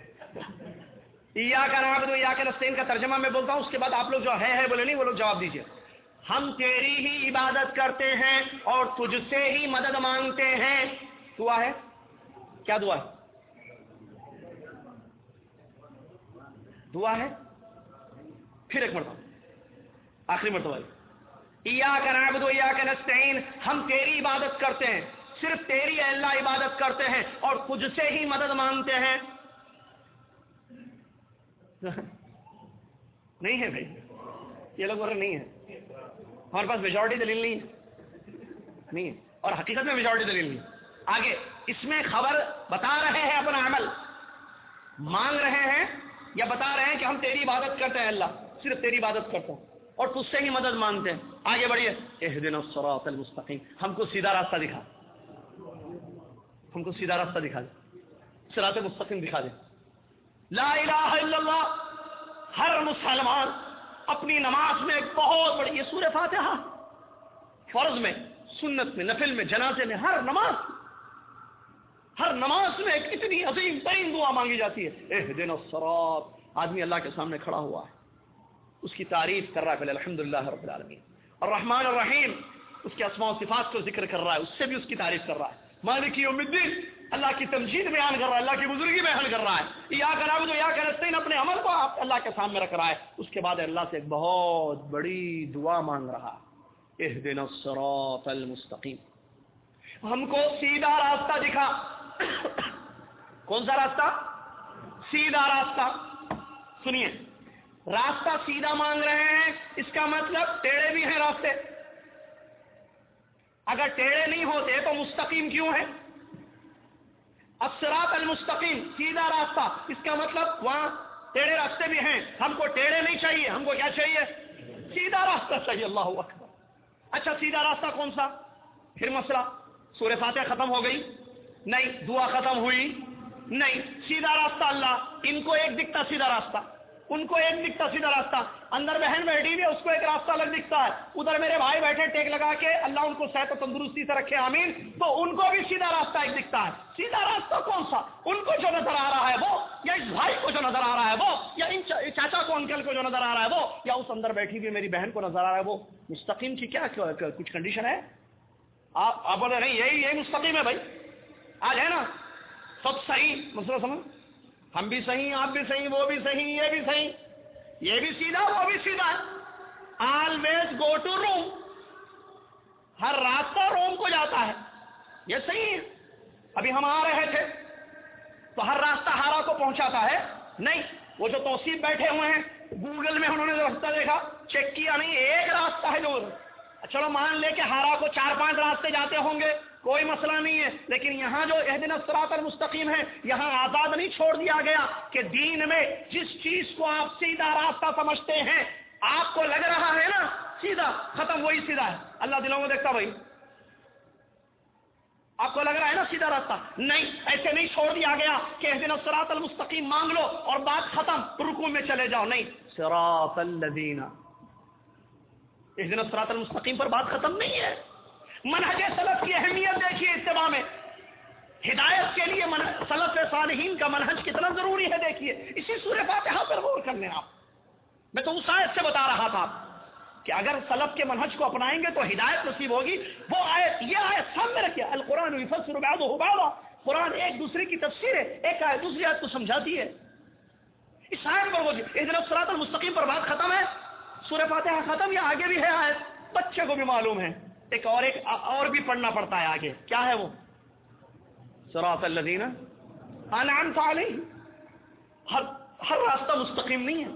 ایاک نعبد و ایاک نستعین کا ترجمہ میں بولتا ہوں، اس کے بعد آپ لوگ جو ہے ہے بولے، نہیں وہ لوگ جواب دیجیے. ہم تیری ہی عبادت کرتے ہیں اور تجھ سے ہی مدد مانگتے ہیں. دعا ہے؟ کیا دعا ہے؟ دعا ہے؟ پھر ایک مرتبہ۔ آخری مرتبہ یا کا یا کا ہم تیری عبادت کرتے ہیں۔ صرف تیری اللہ عبادت کرتے ہیں اور تجھ سے ہی مدد مانگتے ہیں۔ نہیں ہے بھائی۔ یہ لوگ بول نہیں ہے۔ ہمارے پاس میجورٹی دلیل نہیں ہے۔ نہیں ہے۔ اور حقیقت میں میجورٹی دلیل نہیں آگے، اس میں خبر بتا رہے ہیں اپنا عمل۔ مانگ رہے ہیں یا بتا رہے ہیں کہ ہم تیری عبادت کرتے ہیں اللہ، صرف تیری عبادت کرتے ہیں اور تجھ سے ہی مدد مانگتے ہیں۔ آگے بڑھیے۔ اح دن المستقیم۔ ہم کو سیدھا راستہ دکھا۔ ہم کو سیدھا راستہ دکھا دے۔ سرات مستقیم دکھا دے۔ لا الہ الا اللہ۔ ہر مسلمان اپنی نماز میں ایک بہت بڑی، یہ سورہ فاتحہ۔ فرض میں، سنت میں، نفل میں، جنازے میں، ہر نماز ہر نماز میں ایک اتنی عظیم ترین دعا مانگی جاتی ہے۔ اح دن السرات آدمی اللہ کے سامنے کھڑا ہوا ہے۔ اس کی تعریف کر رہا ہے پہلے الحمد رب العالمین۔ اور رحمان الرحیم۔ اس کے اسماء و صفات کو ذکر کر رہا ہے، اس سے بھی اس کی تعریف کر رہا ہے۔ مالکی یوم الدین۔ اللہ کی تمجید بیان کر رہا ہے، اللہ کی بزرگی بیان کر رہا ہے۔ یا کرا تو یا کرستین اپنے عمل کو آپ اللہ کے سامنے رکھ رہا ہے۔ اس کے بعد اللہ سے ایک بہت بڑی دعا مانگ رہا اهدنا الصراط المستقیم۔ ہم کو سیدھا راستہ دکھا۔ کون سا راستہ؟ سیدھا راستہ۔ سنیے، راستہ سیدھا مانگ رہے ہیں، اس کا مطلب ٹیڑے بھی ہیں راستے۔ اگر ٹیڑے نہیں ہوتے تو مستقیم کیوں ہے افسرات المستقیم، سیدھا راستہ۔ اس کا مطلب وہاں ٹیڑے راستے بھی ہیں۔ ہم کو ٹیڑے نہیں چاہیے، ہم کو کیا چاہیے؟ سیدھا راستہ چاہیے، اللہ اکبر۔ اچھا سیدھا راستہ کون سا؟ پھر مسئلہ سورہ فاتح ختم ہو گئی۔ نہیں، دعا ختم ہوئی۔ نہیں، سیدھا راستہ اللہ۔ ان کو ایک دکھتا سیدھا راستہ۔ ان کو ایک دکھتا سیدھا راستہ۔ اندر بہن بیٹھی ہوئی اس کو ایک راستہ الگ دکھتا ہے۔ ادھر میرے بھائی بیٹھے، ٹیک لگا کے اللہ ان کو صحت و تندرستی سے رکھے، آمین۔ تو ان کو بھی سیدھا راستہ ایک دکھتا ہے۔ سیدھا راستہ کون سا؟ ان کو جو نظر آ رہا ہے وہ، یا اس بھائی کو جو نظر آ رہا ہے وہ، یا ان چاچا کو، انکل کو جو نظر آ رہا ہے وہ، یا اس اندر بیٹھی ہوئی میری بہن کو نظر آ رہا ہے وہ۔ مستقیم کی کیا کچھ کنڈیشن ہے؟ آپ آپ بولے، نہیں، یہی یہی مستقیم ہے بھائی۔ آج ہے نا سب صحیح، مسئلہ سمجھ؟ ہم بھی صحیح، آپ بھی صحیح، وہ بھی صحیح، یہ بھی صحیح۔ یہ بھی سیدھا، وہ بھی سیدھا۔ آلویز گو ٹو روم ہر راستہ روم کو جاتا ہے۔ یہ صحیح ہے۔ ابھی ہم آ رہے تھے۔ تو ہر راستہ ہارا کو پہنچاتا ہے۔ نہیں، وہ جو توصیف بیٹھے ہوئے ہیں گوگل میں انہوں نے راستہ دیکھا، چیک کیا نہیں، ایک راستہ ہے جو۔ اچھا، چلو مان لے کے ہارا کو چار پانچ راستے جاتے ہوں گے۔ کوئی مسئلہ نہیں ہے۔ لیکن یہاں جو دن افسرات المستقیم ہے، یہاں آزاد نہیں چھوڑ دیا گیا کہ دین میں جس چیز کو آپ سیدھا راستہ سمجھتے ہیں، آپ کو لگ رہا ہے نا، سیدھا، ختم، وہی سیدھا ہے۔ اللہ دلوں میں دیکھتا بھائی۔ آپ کو لگ رہا ہے نا سیدھا راستہ؟ نہیں، ایسے نہیں چھوڑ دیا گیا کہ دن افسرات المستقیم مانگ لو اور بات ختم رکو میں چلے جاؤ۔ نہیں۔ سراط الذین۔ اس دن افسرات المستقیم پر بات ختم نہیں ہے۔ منہج سلف کی اہمیت دیکھیے اتباع میں۔ ہدایت کے لیے سلف صالحین کا منہج کتنا ضروری ہے دیکھیے۔ اسی سورہ فاتحہ پر غور کر لیں آپ۔ میں تو اس آیت سے بتا رہا تھا کہ اگر سلف کے منہج کو اپنائیں گے تو ہدایت نصیب ہوگی۔ وہ آیت، یہ آیت سامنے رکھے القرآن فصر قرآن ایک دوسرے کی تفسیر ہے، ایک آیت دوسری آیت کو سمجھاتی ہے۔ اس آیت پر وہ ایک سرات المستقیم پر بات ختم ہے۔ سورہ فاتحہ ختم یا آگے بھی ہے آیت؟ بچے کو بھی معلوم ہے۔ ایک اور ایک اور بھی پڑھنا پڑتا ہے آگے۔ کیا ہے وہ؟ سراط الذین انعمت علیہ ہر ہر راستہ مستقیم نہیں ہے۔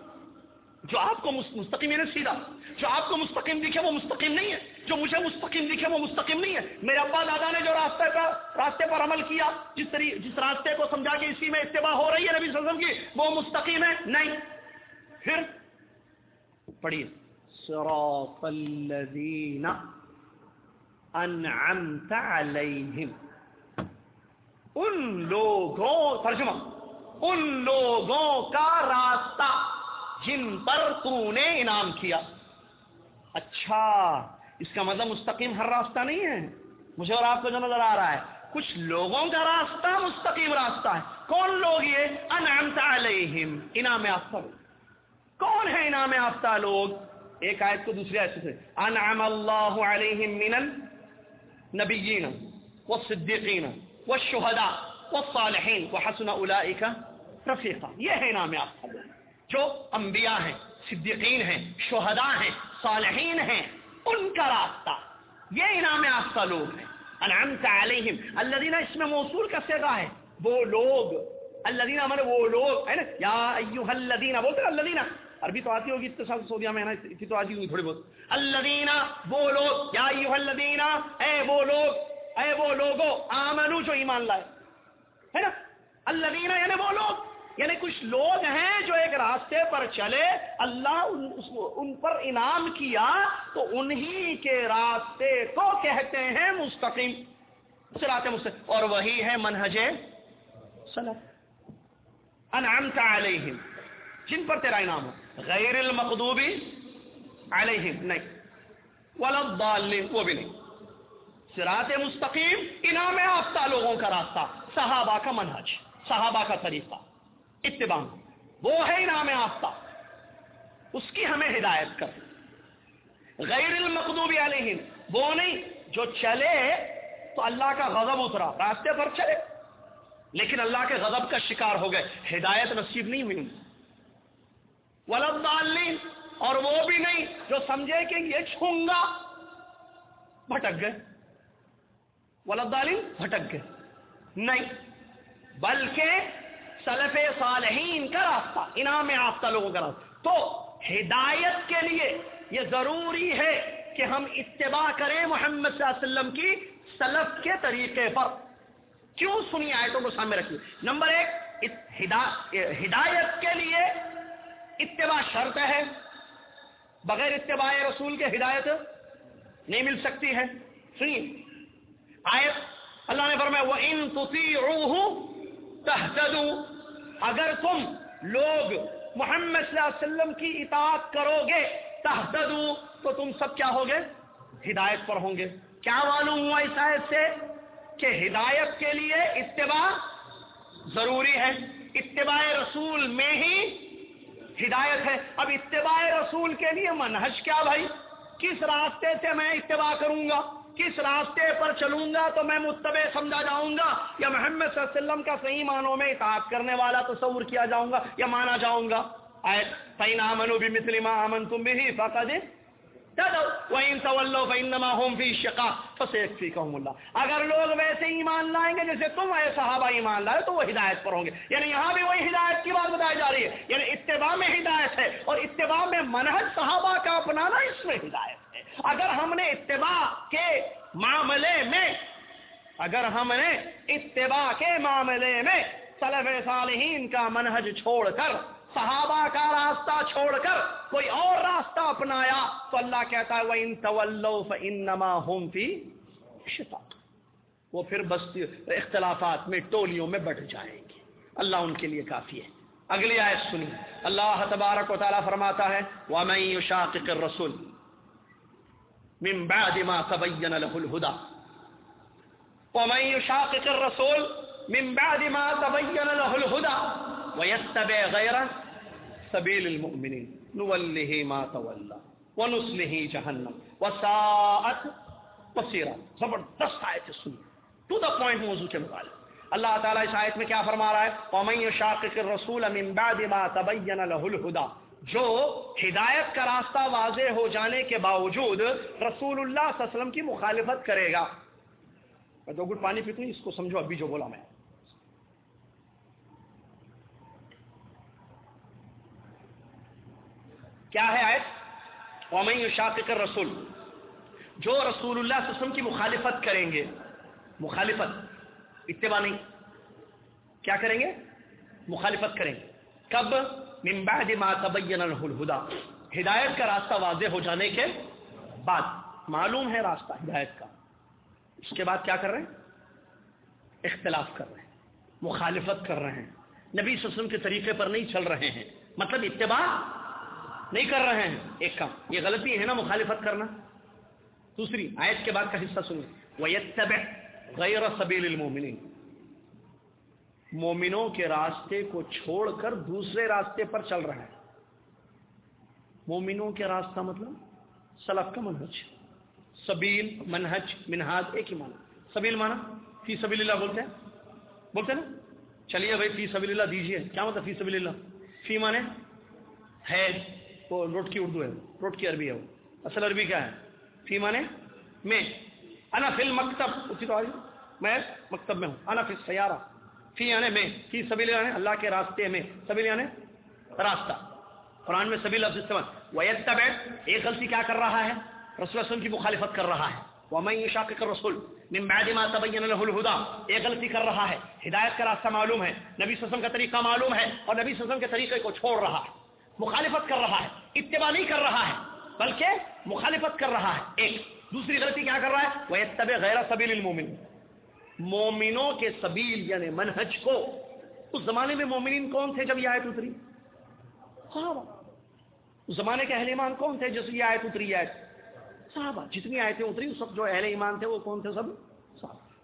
جو آپ کو مستقیم یعنی سیدھا۔ جو آپ کو مستقیم دکھے وہ مستقیم نہیں ہے۔ جو مجھے مستقیم دکھے وہ مستقیم نہیں ہے۔ میرے ابا دادا نے جو راستے پر راستے پر عمل کیا، جس طریقے جس راستے کو سمجھا کہ اسی میں اتباع ہو رہی ہے نبی صلی اللہ علیہ وسلم کی، وہ مستقیم ہے؟ نہیں۔ پھر پڑھیے۔ صراط الذین انعمت علیہم۔ ان لوگوں، ترجمہ، ان لوگوں کا راستہ جن پر تو نے انعام کیا۔ اچھا اس کا مطلب مستقیم ہر راستہ نہیں ہے۔ مجھے اور آپ کو جو نظر آ رہا ہے، کچھ لوگوں کا راستہ مستقیم راستہ ہے۔ کون لوگ یہ؟ انعمت علیہم، انعام یافتہ کون ہے انعام یافتہ لوگ؟ ایک آیت کو دوسری آیت سے انعم اللہ علیہم من النبیین والصدیقین والشہداء والصالحین وحسن اولئک رفیقا یہ ہے نام آپ جو انبیاء ہیں، صدیقین ہیں، شہداء ہیں، صالحین ہیں، ان کا راستہ. یہ انعام آفتہ لوگ ہیں. انعمت علیہم، الذین اس میں موصول کا سیغا ہے. وہ لوگ الذین امن وہ لوگ ہے نا؟ یا ایوہ الذین بولتے ہیں الذین عربی تو آتی ہوگی اتصال سعودیہ میں ہے نا؟ اسی تو آتی ہوگی تھوڑی بہت۔ الذین وہ لوگ یا ایوہ الذین اے وہ لوگ اے وہ لوگو آمنو جو ایمان لائے۔ ہے نا؟ الذین یعنی وہ لوگ یعنی کچھ لوگ ہیں جو ایک راستے پر چلے اللہ ان, ان پر انعام کیا تو انہی کے راستے کو کہتے ہیں مستقیم۔ سرات مستقیم۔ اور وہی ہے منہج سلف انعمت علیہم۔ جن پر تیرا انعام ہو۔ غیر المقدوبی علیہم، نہیں۔ ولدالین وہ بھی نہیں۔ سرات مستقیم، انعام آفتہ لوگوں کا راستہ، صحابہ کا منہج، صحابہ کا طریقہ، اتباع۔ وہ ہے انعام آفتہ اس کی ہمیں ہدایت کر۔ غیر المقدوبی علیہم، وہ نہیں۔ جو چلے، تو اللہ کا غضب اترا۔ راستے پر چلے۔ لیکن اللہ کے غضب کا شکار ہو گئے۔ ہدایت نصیب نہیں ہوئی ولدالین اور وہ بھی نہیں جو سمجھے کہ یہ چھونگا بھٹک گئے۔ ولدالین بھٹک گئے۔ نہیں۔ بلکہ سلف صالحین کا راستہ، انعام آفتہ لوگوں کا راستہ۔ تو ہدایت کے لیے یہ ضروری ہے کہ ہم اتباع کریں محمد صلی اللہ علیہ وسلم کی سلف کے طریقے پر۔ کیوں سنی آیتوں کو سامنے رکھیے؟ نمبر ایک ہدایت کے لیے اتباع شرط ہے۔ بغیر اتباع رسول کے ہدایت نہیں مل سکتی ہے۔ سنیے۔ آیت اللہ نے فرمایا وہ ان تحتدو اگر تم لوگ محمد صلی اللہ علیہ وسلم کی اطاعت کرو گے تحتدو تو تم سب کیا ہوگے؟ ہدایت پر ہوں گے۔ کیا معلوم ہوا اس آیت سے؟ کہ ہدایت کے لیے اتباع ضروری ہے۔ اتباع رسول میں ہی ہدایت ہے۔ اب اتباع رسول کے لیے منہج کیا بھائی؟ کس راستے سے میں اتباع کروں گا؟ کس راستے پر چلوں گا تو میں متبع سمجھا جاؤں گا؟ یا محمد صلی اللہ علیہ وسلم کا صحیح معنوں میں اطاعت کرنے والا تصور کیا جاؤں گا یا مانا جاؤں گا؟ فَإِنْ آمَنُوا بِمِثْلِ مَا آمَنْتُمْ بِهِ فَقَدِ وَإِن تَوَلَّوْا فَإِنَّمَا هُمْ فِي شِقَاقٍ. فَسَيَكْفِيكَهُمُ اللَّهُ. اگر لوگ ویسے ایمان لائیں گے جیسے تم اے صحابہ ایمان لائے، تو وہ ہدایت پر ہوں گے. یعنی یہاں بھی وہی ہدایت کی بات بتائی جا رہی ہے. یعنی اتباع میں ہدایت ہے اور اتباع میں منہج صحابہ کا اپنانا اس میں ہدایت ہے. اگر ہم نے اتباع کے معاملے میں، اگر ہم نے اتباع کے معاملے میں سلف صالحین کا منہج چھوڑ کر صحابہ کا راستہ چھوڑ کر کوئی اور راستہ اپنایا تو اللہ کہتا ہے، وَإِن تَوَلَّوْ فَإِنَّمَا هُمْ فِي شِتَاق وہ پھر بستی، اختلافات میں، ٹولیوں میں بڑھ جائیں گے۔ اللہ ان کے لیے کافی ہے۔ اگلی آیت سنی۔ اللہ تبارک و تعالیٰ فرماتا ہے، وَمَن يُشَاقِقِ الرَّسُولِ من بعد ما تبين له الهدى۔ ومن يشاقق الرسول من بعد ما تبين له الهدى۔ ويتبع غير سبيل المؤمنين. نوله ما تولى ونسله جهنم. وساءت مصيرا. زبردست آیت سنی. ٹو دا پوائنٹ موضوع کے متعلق. اللہ تعالیٰ اس آیت میں کیا فرما رہا ہے؟ وَمَن يُشَاقِقِ الرَّسُولَ مِن بَعْدِ مَا تَبَيَّنَ لَهُ الْهُدَى. جو ہدایت کا راستہ واضح ہو جانے کے باوجود رسول اللہ صلی اللہ علیہ وسلم کی مخالفت کرے گا. میں دو گٹ پانی پیتوں اس کو سمجھو، ابھی جو بولا میں. کیا ہے آیت؟ ومئی شاطق رسول جو رسول اللہ صلی اللہ علیہ وسلم کی مخالفت کریں گے، مخالفت، اتباع نہیں، کیا کریں گے؟ مخالفت کریں گے۔ کب؟ من بعد ما تبین له الهدى ہدایت کا راستہ واضح ہو جانے کے بعد۔ معلوم ہے راستہ ہدایت کا۔ اس کے بعد کیا کر رہے ہیں؟ اختلاف کر رہے ہیں، مخالفت کر رہے ہیں۔ نبی صلی اللہ علیہ وسلم کے طریقے پر نہیں چل رہے ہیں۔ مطلب اتباع نہیں کر رہے ہیں۔ ایک کام، یہ غلطی ہے نا مخالفت کرنا۔ دوسری، آیت کے بعد کا حصہ سنیں۔ وَيَتَّبِعْ غَيْرَ سَبِيلِ الْمُؤْمِنِينَ۔ مومنوں کے راستے کو چھوڑ کر دوسرے راستے پر چل رہا ہے مومنوں کے راستہ مطلب سلف کا منہج۔ سبیل، منہج منہاد ایک ہی مانا سبیل مانا فی سبیل اللہ بولتے ہیں۔ بولتے ہیں نا؟ چلیے بھائی، فی سبیل اللہ دیجیے کیا مطلب فی سبیل اللہ؟ فی مانے ہے۔ وہ روٹ کی اردو ہے، روٹ کی عربی ہے وہ۔ اصل عربی کیا ہے؟ فی مانے میں۔ انا فی المکتب، اسی تو میں مکتب میں ہوں۔ انا فی سیارہ فی یعنی میں۔ فی سبیل یعنی اللہ کے راستے میں۔ سبیل یعنی راستہ۔ قرآن میں سبھی لفظ استعمال۔ ویتب ایک غلطی کیا کر رہا ہے؟ رسول وسلم کی مخالفت کر رہا ہے۔ ومن يشاقق الرسول، من بعد ما تبين له الهدى ایک غلطی کر رہا ہے۔ ہدایت کا راستہ معلوم ہے۔ نبی صلی اللہ علیہ وسلم کا طریقہ معلوم ہے اور نبی صلی اللہ علیہ وسلم کے طریقے کو چھوڑ رہا ہے۔ مخالفت کر رہا ہے، اتباع نہیں کر رہا ہے، بلکہ مخالفت کر رہا ہے، ایک۔ دوسری غلطی کیا کر رہا ہے؟ وہ اتب غیر سبیل المومن مومنوں کے سبیل یعنی منہج کو، اس زمانے میں مومنین کون تھے جب یہ آیت اتری؟ صحابہ۔ اس زمانے کے اہل ایمان کون تھے جس یہ آیت اتری آیت صحابہ۔ جتنی آیتیں اتری، اس وقت جو اہل ایمان تھے وہ کون تھے سب؟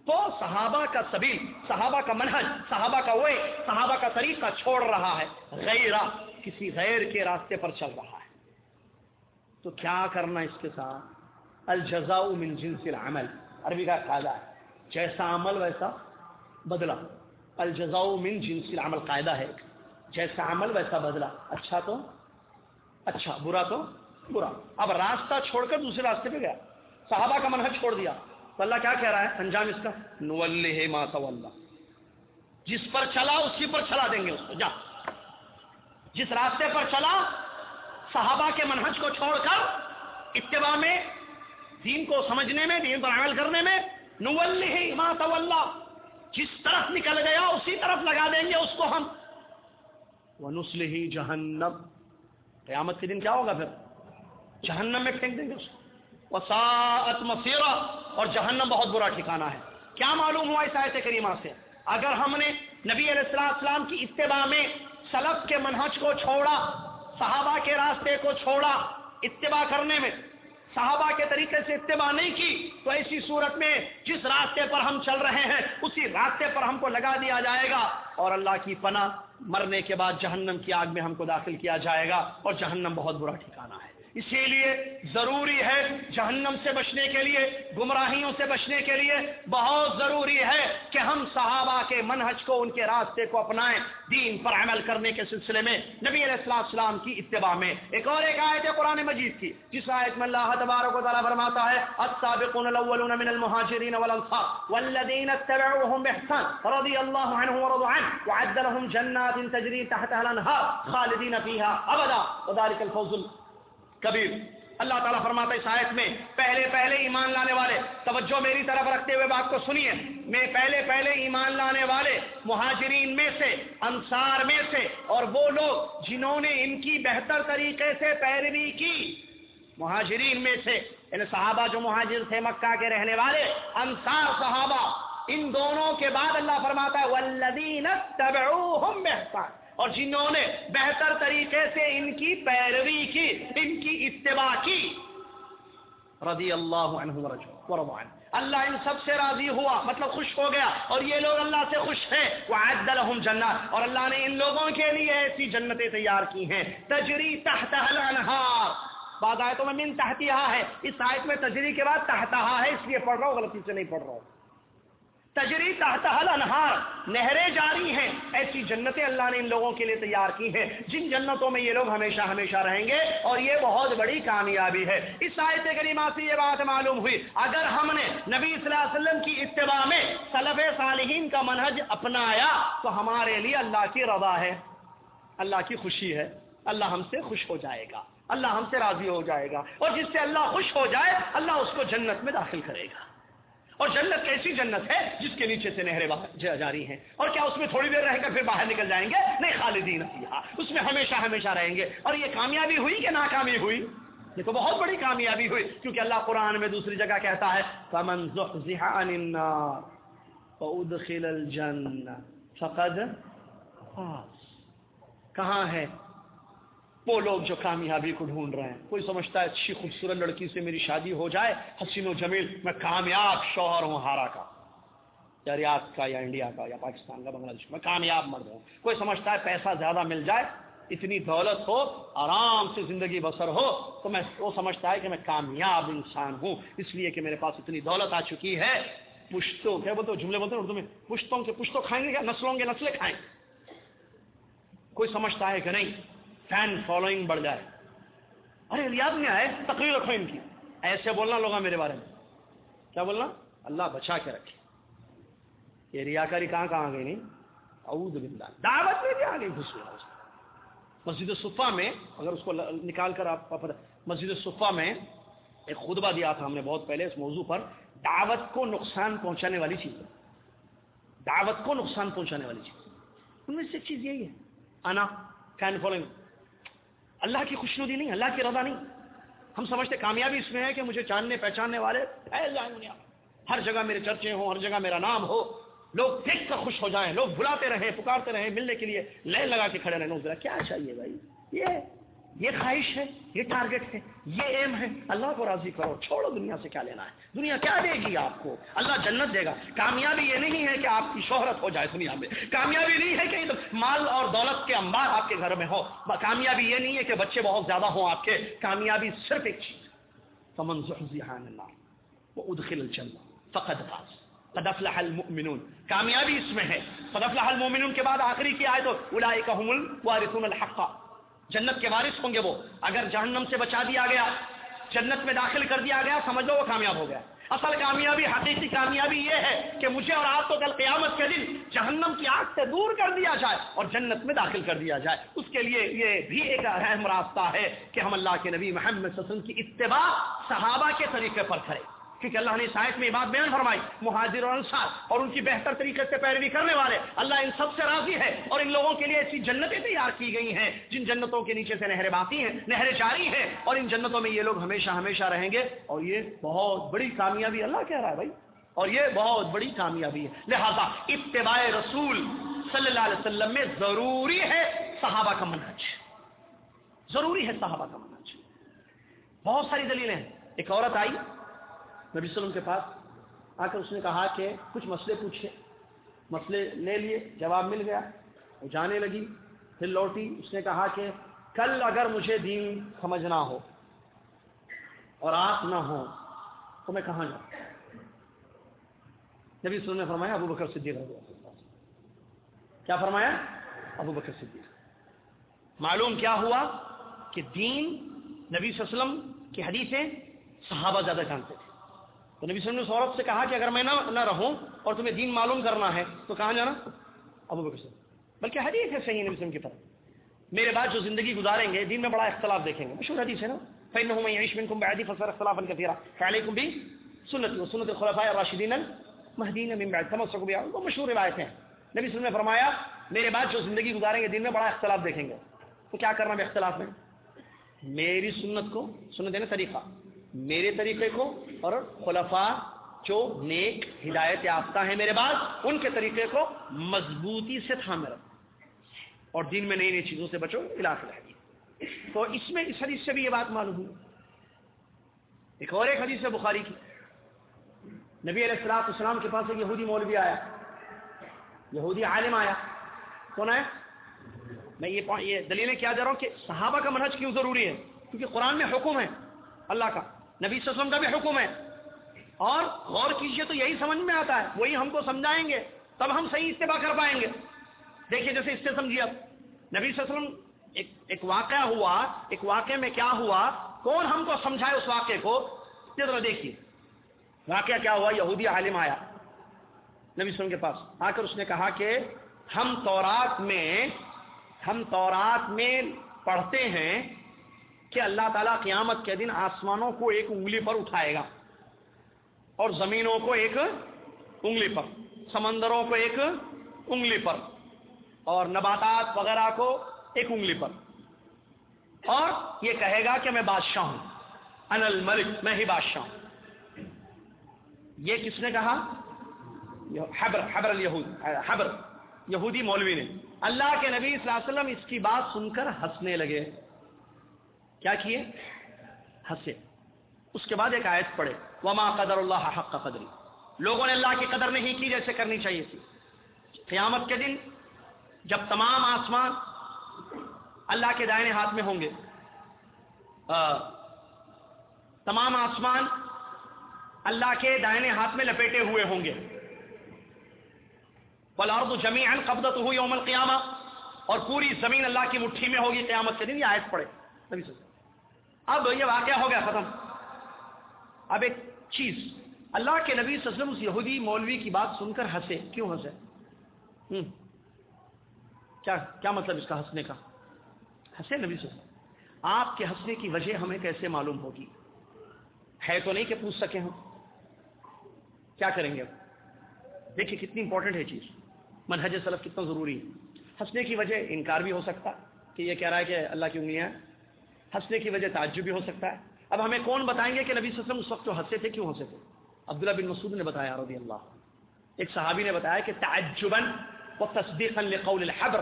تو صحابہ کا سبیل، صحابہ کا منہج، صحابہ کا وہ صحابہ کا طریقہ چھوڑ رہا ہے غیر کسی غیر کے راستے پر چل رہا ہے۔ تو کیا کرنا اس کے ساتھ؟ الجزاء من جنس العمل۔ عربی کا قاعدہ ہے۔ جیسا عمل ویسا بدلا الجزاء من جنس العمل قاعدہ ہے۔ جیسا عمل ویسا بدلا اچھا تو؟ اچھا برا تو؟ برا۔ اب راستہ چھوڑ کر دوسرے راستے پہ گیا۔ صحابہ کا منہج چھوڑ دیا۔ تو اللہ کیا کہہ رہا ہے؟ انجام اس کا۔ نولہ ما اللہ جس پر چلا، اسی پر چلا دیں گے اس کو۔ جا۔ جس راستے پر چلا، صحابہ کے منہج کو چھوڑ کر اتباع میں، دین کو سمجھنے میں، دین پر عمل کرنے میں نولہ ما اللہ جس طرف نکل گیا اسی طرف لگا دیں گے اس کو ہم۔ ونسلہ جہنم۔ قیامت کے دن کیا ہوگا پھر؟ جہنم میں پھینک دیں گے اس کو۔ وساعت مسیرہ اور جہنم بہت برا ٹھکانا ہے۔ کیا معلوم ہوا اس آیت کریمہ سے؟ اگر ہم نے نبی علیہ السلام کی اتباع میں سلف کے منہج کو چھوڑا، صحابہ کے راستے کو چھوڑا اتباع کرنے میں۔ صحابہ کے طریقے سے اتباع نہیں کی تو ایسی صورت میں جس راستے پر ہم چل رہے ہیں، اسی راستے پر ہم کو لگا دیا جائے گا۔ اور اللہ کی پناہ مرنے کے بعد جہنم کی آگ میں ہم کو داخل کیا جائے گا اور جہنم بہت برا ٹھکانا ہے۔ اسی لیے ضروری ہے جہنم سے بچنے کے لیے، گمراہیوں سے بچنے کے لیے بہت ضروری ہے کہ ہم صحابہ کے منہج کو ان کے راستے کو اپنائیں، دین پر عمل کرنے کے سلسلے میں نبی علیہ السلام السلام کی اتباع میں۔ ایک اور ایک آیت ہے قرآن مجید کی، جس آیت میں اللہ تبارک و تعالیٰ فرماتا ہے، السابقون الاولون من المهاجرین والانصار والذین اتبعوهم بإحسان رضی اللہ عنہ ورضوا عنه وعد لهم جنات تجری تحتها الانهار خالدین فيها ابدا وذلك الفوز کبیر۔ اللہ تعالیٰ فرماتا اس آیت میں، پہلے پہلے ایمان لانے والے، توجہ میری طرف رکھتے ہوئے بات کو سنیے۔ میں پہلے پہلے ایمان لانے والے مہاجرین میں سے، انصار میں سے، اور وہ لوگ جنہوں نے ان کی بہتر طریقے سے پیروی کی۔ مہاجرین میں سے یعنی صحابہ جو مہاجر تھے مکہ کے رہنے والے، انصار صحابہ، ان دونوں کے بعد اللہ فرماتا ہے والذین تبعوہم بہتر اور جنہوں نے بہتر طریقے سے ان کی پیروی کی، ان کی اتباع کی۔ رضی اللہ عنہ ورضوان اللہ ان سب سے راضی ہوا مطلب خوش ہو گیا۔ اور یہ لوگ اللہ سے خوش ہیں۔ وعد لهم جنات۔ اور اللہ نے ان لوگوں کے لیے ایسی جنتیں تیار کی ہیں۔ تجری تحت الانہار بعد آیتوں میں من تحتیہا ہے۔ اس آیت میں تجری کے بعد تحتہا ہے، اس لیے پڑھ رہا ہوں، غلطی سے نہیں پڑھ رہا ہوں۔ تجری تحت حل انہار، نہریں جاری ہیں۔ ایسی جنتیں اللہ نے ان لوگوں کے لیے تیار کی ہیں۔ جن جنتوں میں یہ لوگ ہمیشہ ہمیشہ رہیں گے اور یہ بہت بڑی کامیابی ہے۔ اس آیت کریمہ سے یہ بات معلوم ہوئی، اگر ہم نے نبی صلی اللہ علیہ وسلم کی اتباع میں صلب صالحین کا منہج اپنایا، تو ہمارے لیے اللہ کی رضا ہے۔ اللہ کی خوشی ہے۔ اللہ ہم سے خوش ہو جائے گا۔ اللہ ہم سے راضی ہو جائے گا۔ اور جس سے اللہ خوش ہو جائے، اللہ اس کو جنت میں داخل کرے گا۔ اور جنت ایسی جنت ہے جس کے نیچے سے نہریں جاری ہیں؟ اور کیا اس میں تھوڑی دیر رہ کر پھر باہر نکل جائیں گے؟ نہیں، خالدین فیہا۔ اس میں ہمیشہ ہمیشہ رہیں گے۔ اور یہ کامیابی ہوئی کہ ناکامی ہوئی؟ یہ تو بہت بڑی کامیابی ہوئی، کیونکہ اللہ قرآن میں دوسری جگہ کہتا ہے، فمن زحزح عن النار وادخل الجنہ فقد کہاں ہے؟ وہ لوگ جو کامیابی کو ڈھونڈ رہے ہیں۔ کوئی سمجھتا ہے اچھی خوبصورت لڑکی سے میری شادی ہو جائے، حسین و جمیل، میں کامیاب شوہر ہوں ہارا کا، یا ریاض کا، یا انڈیا کا، یا پاکستان کا، بنگلہ دیش میں کامیاب مرد ہوں۔ کوئی سمجھتا ہے پیسہ زیادہ مل جائے، اتنی دولت ہو، آرام سے زندگی بسر ہو، تو میں وہ سمجھتا ہے کہ میں کامیاب انسان ہوں، اس لیے کہ میرے پاس اتنی دولت آ چکی ہے۔ پشتوں کیا بولتے جملے بولتے ہیں اردو میں، پشتوں کے پشتوں کھائیں گے کیا؟ نسلوں کے نسلیں کھائیں کوئی سمجھتا ہے کہ نہیں؟ فین فالوئنگ بڑھ جائے۔ ارے، یاد نہیں آئے تقریر رکھو ان کی۔ ایسے بولنا لوگا میرے بارے میں۔ کیا بولنا؟ اللہ بچا کے رکھے۔ یہ ریاکاری کہاں کہاں گئی نہیں؟ اعوذ باللہ۔ دعوت میں بھی آ گئی گھس مسجد صفا میں اگر اس کو نکال کر آپ مسجد صفا میں ایک خطبہ دیا تھا ہم نے بہت پہلے اس موضوع پر۔ دعوت کو نقصان پہنچانے والی چیز۔ ہے دعوت کو نقصان پہنچانے والی چیز۔ ان میں سے ایک چیز یہی ہے۔ آنا فین فالوئنگ اللہ کی خوشنودی نہیں، اللہ کی رضا نہیں۔ ہم سمجھتے کامیابی اس میں ہے کہ مجھے جاننے، پہچاننے والے پھیل جائیں دنیا، ہر جگہ میرے چرچے ہوں، ہر جگہ میرا نام ہو۔ لوگ دیکھ کر خوش ہو جائیں، لوگ بلاتے رہے پکارتے رہے ملنے کے لیے لائن لگا کے کھڑے رہے کیا اچھا چاہیے بھائی، یہ یہ خواہش ہے، یہ ٹارگٹ ہے، یہ ایم ہے۔ اللہ کو راضی کرو، چھوڑو دنیا سے کیا لینا ہے۔ دنیا کیا دے گی آپ کو؟ اللہ جنت دے گا۔ کامیابی یہ نہیں ہے کہ آپ کی شہرت ہو جائے دنیا میں۔ کامیابی نہیں ہے کہ مال اور دولت کے انبار آپ کے گھر میں ہو۔ کامیابی یہ نہیں ہے کہ بچے بہت زیادہ ہوں آپ کے۔ کامیابی صرف ایک چیز۔ فمن وہ ادخل الجنہ فقد فاز۔ قد افلح المؤمنون۔ کامیابی اس میں ہے۔ قد افلح المؤمنون کے بعد آخری کی آئے تو اولئک هم الوارثون الحق جنت کے وارث ہوں گے وہ۔ اگر جہنم سے بچا دیا گیا، جنت میں داخل کر دیا گیا، سمجھ لو وہ کامیاب ہو گیا۔ اصل کامیابی، حقیقی کامیابی یہ ہے کہ مجھے اور آپ کو کل قیامت کے دن جہنم کی آگ سے دور کر دیا جائے اور جنت میں داخل کر دیا جائے۔ اس کے لیے یہ بھی ایک اہم راستہ ہے کہ ہم اللہ کے نبی محمد صلی اللہ علیہ وسلم کی اتباع صحابہ کے طریقے پر کریں۔ کیونکہ اللہ نے سائٹ میں بات بیان فرمائی، مہاجر اور انصار اور ان کی بہتر طریقے سے پیروی کرنے والے، اللہ ان سب سے راضی ہے اور ان لوگوں کے لیے ایسی جنتیں تیار کی گئی ہیں جن جنتوں کے نیچے سے نہریں باقی ہیں، نہریں جاری ہیں اور ان جنتوں میں یہ لوگ ہمیشہ ہمیشہ رہیں گے اور یہ بہت بڑی کامیابی اللہ کہہ رہا ہے بھائی، اور یہ بہت بڑی کامیابی ہے۔ لہذا اتباع رسول صلی اللہ علیہ وسلم میں ضروری ہے صحابہ کا منہج۔ ضروری ہے صحابہ کا منہج۔ بہت ساری دلیلیں ہیں۔ ایک عورت آئی نبی صلی اللہ علیہ وسلم کے پاس آ کر اس نے کہا کہ کچھ مسئلے پوچھے۔ مسئلے لے لیے، جواب مل گیا۔ وہ جانے لگی، پھر لوٹی۔ اس نے کہا کہ کل اگر مجھے دین سمجھنا ہو اور آپ نہ ہو تو میں کہاں جاؤں؟ نبی صلی اللہ نے فرمایا، ابو بکر صدیق کیا فرمایا؟ ابو بکر صدیق۔ معلوم کیا ہوا کہ دین نبی صلی اللہ علیہ وسلم کی حدیثیں صحابہ زیادہ جانتے تھے۔ تو نبی صلی اللہ علیہ وسلم سے کہا کہ اگر میں نہ نہ رہوں اور تمہیں دین معلوم کرنا ہے، تو کہاں جانا؟ ابو بکر بلکہ حدیث ہے صحیح نبی وسلم کی طرف۔ میرے بعد جو زندگی گزاریں گے، دین میں بڑا اختلاف دیکھیں گے۔ مشہور حدیث ہے نا فإنه من يعيش منكم بعدي فسر اختلافا كثيرا۔ فعليكم بي سنتي وسنة الخلفاء الراشدين المهديين من بعد۔ تمسكوا بها وہ مشہور روایت ہیں نبی صلی اللہ علیہ وسلم نے فرمایا، میرے بعد جو زندگی گزاریں گے، دین میں بڑا اختلاف دیکھیں گے۔ تو کیا کرنا ہے اختلاف میں؟ میری سنت کو، سنت دینا طریقہ۔ میرے طریقے کو اور خلفاء جو نیک ہدایت یافتہ ہیں میرے بعد ان کے طریقے کو مضبوطی سے تھامے رکھو۔ اور دین میں نئی نئی چیزوں سے بچو علاق رہے تو اس میں اس حدیث سے بھی یہ بات معلوم ہوئی۔ ایک اور ایک حدیث ہے بخاری کی۔ نبی علیہ السلاط اسلام کے پاس ایک یہودی مولوی آیا۔ یہودی عالم آیا۔ کون ہے؟ میں یہ دلیلیں کیا جا رہا ہوں کہ صحابہ کا منہج کیوں ضروری ہے؟ کیونکہ قرآن میں حکم ہے اللہ کا۔ نبی وسلم کا بھی حکم ہے۔ اور غور کیجیے تو یہی سمجھ میں آتا ہے، وہی ہم کو سمجھائیں گے، تب ہم صحیح اتباع کر پائیں گے۔ دیکھیے جیسے اس سے سمجھیے اب، نبی صلی اللہ علیہ وسلم ایک ایک واقعہ ہوا، ایک واقعے میں کیا ہوا، کون ہم کو سمجھائے اس واقعے کو؟ یہ ذرا دیکھیے۔ واقعہ کیا ہوا؟ یہودی عالم آیا نبی وسلم کے پاس۔ آ کر اس نے کہا کہ ہم تورات میں، ہم تورات میں پڑھتے ہیں کہ اللہ تعالیٰ قیامت کے دن آسمانوں کو ایک انگلی پر اٹھائے گا اور زمینوں کو ایک انگلی پر، سمندروں کو ایک انگلی پر اور نباتات وغیرہ کو ایک انگلی پر۔ اور یہ کہے گا کہ میں بادشاہ ہوں ان الملک، میں ہی بادشاہ ہوں۔ یہ کس نے کہا؟ حبر حبر الیہود حبر، یہودی مولوی نے۔ اللہ کے نبی صلی اللہ علیہ وسلم اس کی بات سن کر ہنسنے لگے۔ کیا کیے؟ ہنسے اس کے بعد ایک آیت پڑھے۔ وما قدر اللہ حق کا قدری لوگوں نے اللہ کی قدر نہیں کی جیسے کرنی چاہیے تھی۔ قیامت کے دن جب تمام آسمان اللہ کے دائنے ہاتھ میں ہوں گے تمام آسمان اللہ کے دائنے ہاتھ میں لپیٹے ہوئے ہوں گے۔ پلارد جمی قبضت ہوئی یوم القیامہ اور پوری زمین اللہ کی مٹھی میں ہوگی قیامت کے دن۔ یہ آیت پڑے نبی اب یہ واقعہ ہو گیا ختم۔ اب ایک چیز، اللہ کے نبی صلی اللہ علیہ وسلم اس یہودی مولوی کی بات سن کر ہنسے۔ کیوں ہنسے؟ کیا کیا مطلب اس کا ہنسنے کا؟ ہنسے نبی صلی اللہ علیہ وسلم۔ آپ کے ہنسنے کی وجہ ہمیں کیسے معلوم ہوگی؟ ہے تو نہیں کہ پوچھ سکے ہم۔ کیا کریں گے؟ اب دیکھیے کتنی امپورٹنٹ ہے چیز۔ منہج سلف کتنا ضروری ہے۔ ہنسنے کی وجہ انکار بھی ہو سکتا کہ یہ کہہ رہا ہے کہ اللہ کی انگلیاں ہنسنے کی وجہ تعجب بھی ہو سکتا ہے۔ اب ہمیں کون بتائیں گے کہ نبی وسلم اس وقت جو ہنسے تھے، کیوں ہنسے تھے؟ عبداللہ بن مسعود نے بتایا رضی اللہ ایک صحابی نے بتایا کہ تعجبن و تصدیقا لقول الحبر۔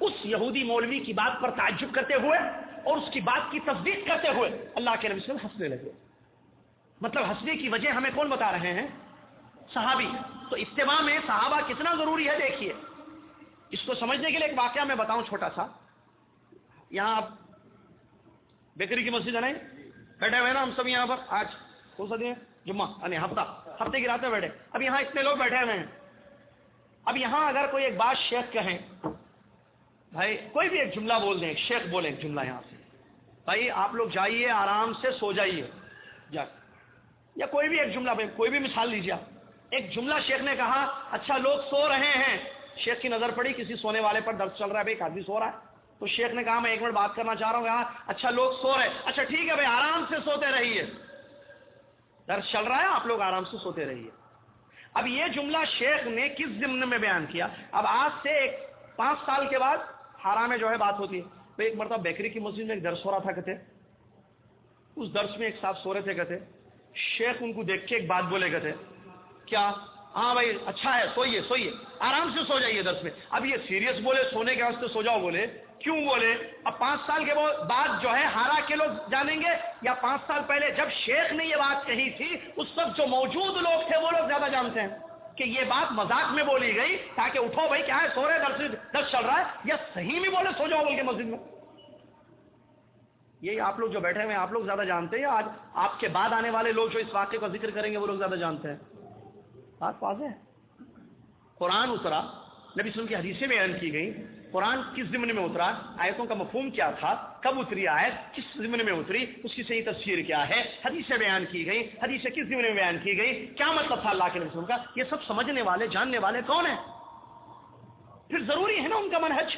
اس یہودی مولوی کی بات پر تعجب کرتے ہوئے اور اس کی بات کی تصدیق کرتے ہوئے اللہ کے نبی وسلم ہنسنے لگے۔ مطلب ہنسنے کی وجہ ہمیں کون بتا رہے ہیں؟ صحابی۔ تو اتباع میں صحابہ کتنا ضروری ہے، دیکھیے۔ اس کو سمجھنے کے لیے ایک واقعہ میں بتاؤں چھوٹا سا۔ یہاں آپ بیکری کی مسجد ہے نہیں بیٹھے ہوئے نا ہم سب یہاں پر۔ آج کون سا دن جمعہ یعنی ہفتہ۔ ہفتے کی رات میں بیٹھے۔ اب یہاں اتنے لوگ بیٹھے ہوئے ہیں۔ اب یہاں اگر کوئی ایک بات شیخ کہیں بھائی، کوئی بھی ایک جملہ بول دیں، ایک شیخ بولے ایک جملہ یہاں سے۔ بھائی، آپ لوگ جائیے، آرام سے سو جائیے۔ جا۔ یا کوئی بھی ایک جملہ بھائی کوئی بھی مثال لیجیے ایک جملہ شیخ نے کہا اچھا لوگ سو رہے ہیں۔ شیخ کی نظر پڑی، کسی سونے والے پر درد چل رہا ہے، بھائی، ایک آدمی سو رہا ہے۔ تو شیخ نے کہا، میں ایک منٹ بات کرنا چاہ رہا ہوں، یہاں اچھا لوگ سو رہے اچھا ٹھیک ہے بھائی، آرام سے سوتے رہیے۔ درد چل رہا ہے، آپ لوگ آرام سے سوتے رہیے۔ اب یہ جملہ شیخ نے کس ضمن میں بیان کیا؟ اب آج سے ایک پانچ سال کے بعد ہارا میں جو ہے بات ہوتی ہے۔ تو ایک مرتبہ بیکری کی مسجد میں ایک درس ہو رہا تھا، کہتے۔ اس درس میں ایک ساتھ سو رہے تھے، کہتے۔ شیخ ان کو دیکھ کے ایک بات بولے، کہتے۔ کیا؟ ہاں بھائی اچھا ہے، سوئیے سوئیے۔ آرام سے سو جائیے درس میں۔ اب یہ سیریس بولے، سونے کے واسطے سو جاؤ، بولے۔ کیوں بولے؟ اب پانچ سال کے بعد جو ہے ہارا کے لوگ جانیں گے، یا پانچ سال پہلے جب شیخ نے یہ بات کہی تھی، اس وقت جو موجود لوگ تھے، وہ لوگ زیادہ جانتے ہیں کہ یہ بات مذاق میں بولی گئی، تاکہ اٹھو بھائی، کیا ہے؟ سو رہے، درس درس چل رہا ہے، یا صحیح میں بولے، سو جاؤ بول کے مسجد میں۔ یہ آپ لوگ جو بیٹھے ہوئے آپ لوگ زیادہ جانتے ہیں، آج آپ کے بعد آنے والے لوگ جو اس واقعے کا ذکر کریں گے، وہ لوگ زیادہ جانتے ہیں۔ بات واضح ہے؟ قرآن اترا، نبی وسلم کی حدیثیں بیان کی گئی قرآن کس ضمن میں اترا؟ آیتوں کا مفہوم کیا تھا؟ کب اتری آیت؟ کس ضمن میں اتری؟ اس کی صحیح تفسیر کیا ہے؟ حدیثیں بیان کی گئی حدیثیں کس ضمن میں بیان کی گئی کیا مطلب تھا اللہ کے نبی وسلم کا؟ یہ سب سمجھنے والے، جاننے والے کون ہیں؟ پھر ضروری ہے نا ان کا منحج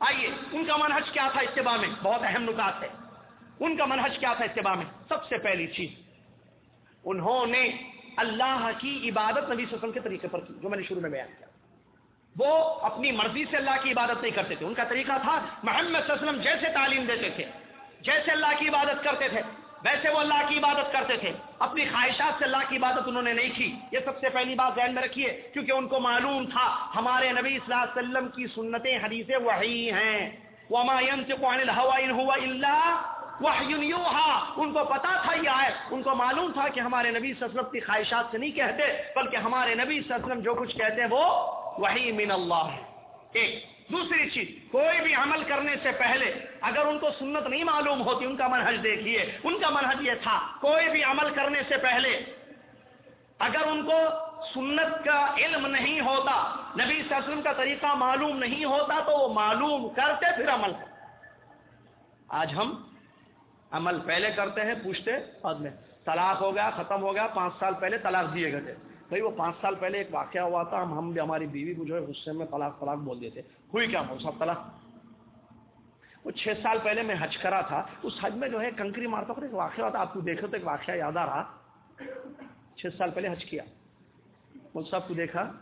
آئیے، ان کا منحج کیا تھا اتباع میں؟ بہت اہم نکات ہے۔ ان کا منحج کیا تھا اتباع میں؟ سب سے پہلی چیز، انہوں نے اللہ کی عبادت نبی وسلم کے طریقے پر کی، جو میں نے شروع میں بیان کیا۔ وہ اپنی مرضی سے اللہ کی عبادت نہیں کرتے تھے۔ ان کا طریقہ تھا، محمد صلی اللہ علیہ وسلم جیسے تعلیم دیتے تھے، جیسے اللہ کی عبادت کرتے تھے، ویسے وہ اللہ کی عبادت کرتے تھے۔ اپنی خواہشات سے اللہ کی عبادت انہوں نے نہیں کی۔ یہ سب سے پہلی بات ذہن میں رکھیے، کیونکہ ان کو معلوم تھا، ہمارے نبی صلی اللہ علیہ وسلم کی سنتیں، حدیثیں وہی ہیں۔ وما ينطق عن الهوى ان هو الا ان کو پتا تھا یہ آئے ان کو معلوم تھا کہ ہمارے نبی صلی اللہ علیہ وسلم کی خواہشات سے نہیں کہتے، بلکہ ہمارے نبی صلی اللہ علیہ وسلم جو کچھ کہتے ہیں وہ وہی من اللہ ہے۔ ایک، دوسری چیز، کوئی بھی عمل کرنے سے پہلے اگر ان کو سنت نہیں معلوم ہوتی، ان کا منحج دیکھیے۔ ان کا منحج یہ تھا، کوئی بھی عمل کرنے سے پہلے اگر ان کو سنت کا علم نہیں ہوتا، نبی صلی اللہ علیہ وسلم کا طریقہ معلوم نہیں ہوتا، تو وہ معلوم کرتے، پھر عمل کرتے۔ آج ہم عمل پہلے کرتے ہیں، پوچھتے، بعد میں طلاق ہو گیا، ختم ہو گیا، پانچ سال پہلے طلاق دیے گئے تھے۔ بھائی وہ پانچ سال پہلے ایک واقعہ ہوا تھا، ہم ہم بھی ہماری بیوی کو جو ہے غصے میں طلاق طلاق بول دیتے۔ ہوئی کیا بول سب طلاق؟ وہ چھ سال پہلے میں حج کرا تھا۔ اس حج میں جو ہے کنکری مارتا پر ایک واقعہ ہوتا آپ کو دیکھو تو ایک واقعہ یاد آ رہا۔ چھ سال پہلے حج کیا۔ مول صاحب کو دیکھا۔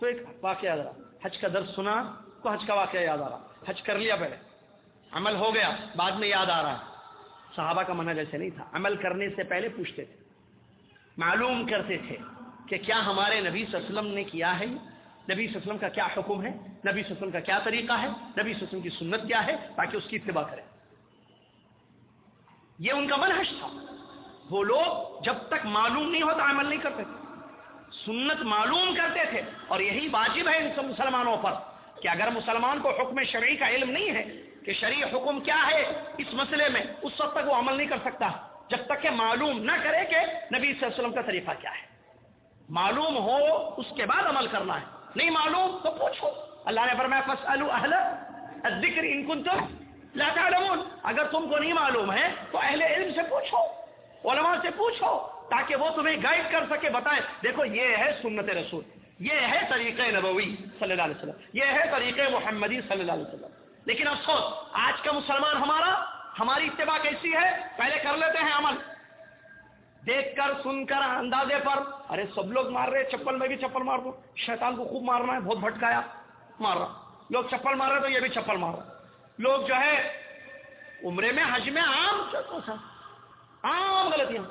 تو ایک واقعہ یاد آ رہا۔ حج کا درد سنا تو حج کا واقعہ یاد آ رہا۔ حج کر لیا پہلے۔ عمل ہو گیا، بعد میں یاد آ رہا۔ ہے صحابہ کا منع جیسے نہیں تھا۔ عمل کرنے سے پہلے پوچھتے تھے۔ معلوم کرتے تھے کہ کیا ہمارے نبی صلی اللہ علیہ وسلم نے کیا ہے؟ نبی صلی اللہ علیہ وسلم کا کیا حکم ہے؟ نبی صلی اللہ علیہ وسلم کا کیا طریقہ ہے؟ نبی صلی اللہ علیہ وسلم کی سنت کیا ہے؟ تاکہ اس کی اتباع کریں یہ ان کا منحش تھا۔ وہ لوگ جب تک معلوم نہیں ہوتا، عمل نہیں کرتے تھے۔ سنت معلوم کرتے تھے۔ اور یہی واجب ہے ان سب مسلمانوں پر کہ اگر مسلمان کو حکم شرعی کا علم نہیں ہے کہ شرعی حکم کیا ہے اس مسئلے میں، اس وقت تک وہ عمل نہیں کر سکتا۔ جب تک کہ معلوم نہ کرے کہ نبی صلی اللہ علیہ وسلم کا طریقہ کیا ہے۔ معلوم ہو اس کے بعد عمل کرنا ہے۔ نہیں معلوم تو پوچھو۔ اللہ نے فرمایا فاسالو اہل الذکر ان کنتم لا تعلمون۔ اگر تم کو نہیں معلوم ہے تو اہل علم سے پوچھو، علماء سے پوچھو، تاکہ وہ تمہیں گائیڈ کر سکے بتائیں دیکھو، یہ ہے سنت رسول، یہ ہے طریقہ نبوی صلی اللہ علیہ وسلم، یہ ہے طریقہ محمدی صلی اللہ علیہ وسلم۔ لیکن افسوس، آج کا مسلمان ہمارا ہماری اتباع کیسی ہے؟ پہلے کر لیتے ہیں عمل۔ دیکھ کر، سن کر، اندازے پر۔ ارے، سب لوگ مار رہے چپل میں بھی چپل مار دو۔ شیطان کو خوب مارنا ہے، بہت بھٹکایا۔ مار رہا۔ لوگ چپل مار رہے تو یہ بھی چپل مار رہا۔ لوگ جو ہے، عمرے میں، حج میں عام عام غلطیاں۔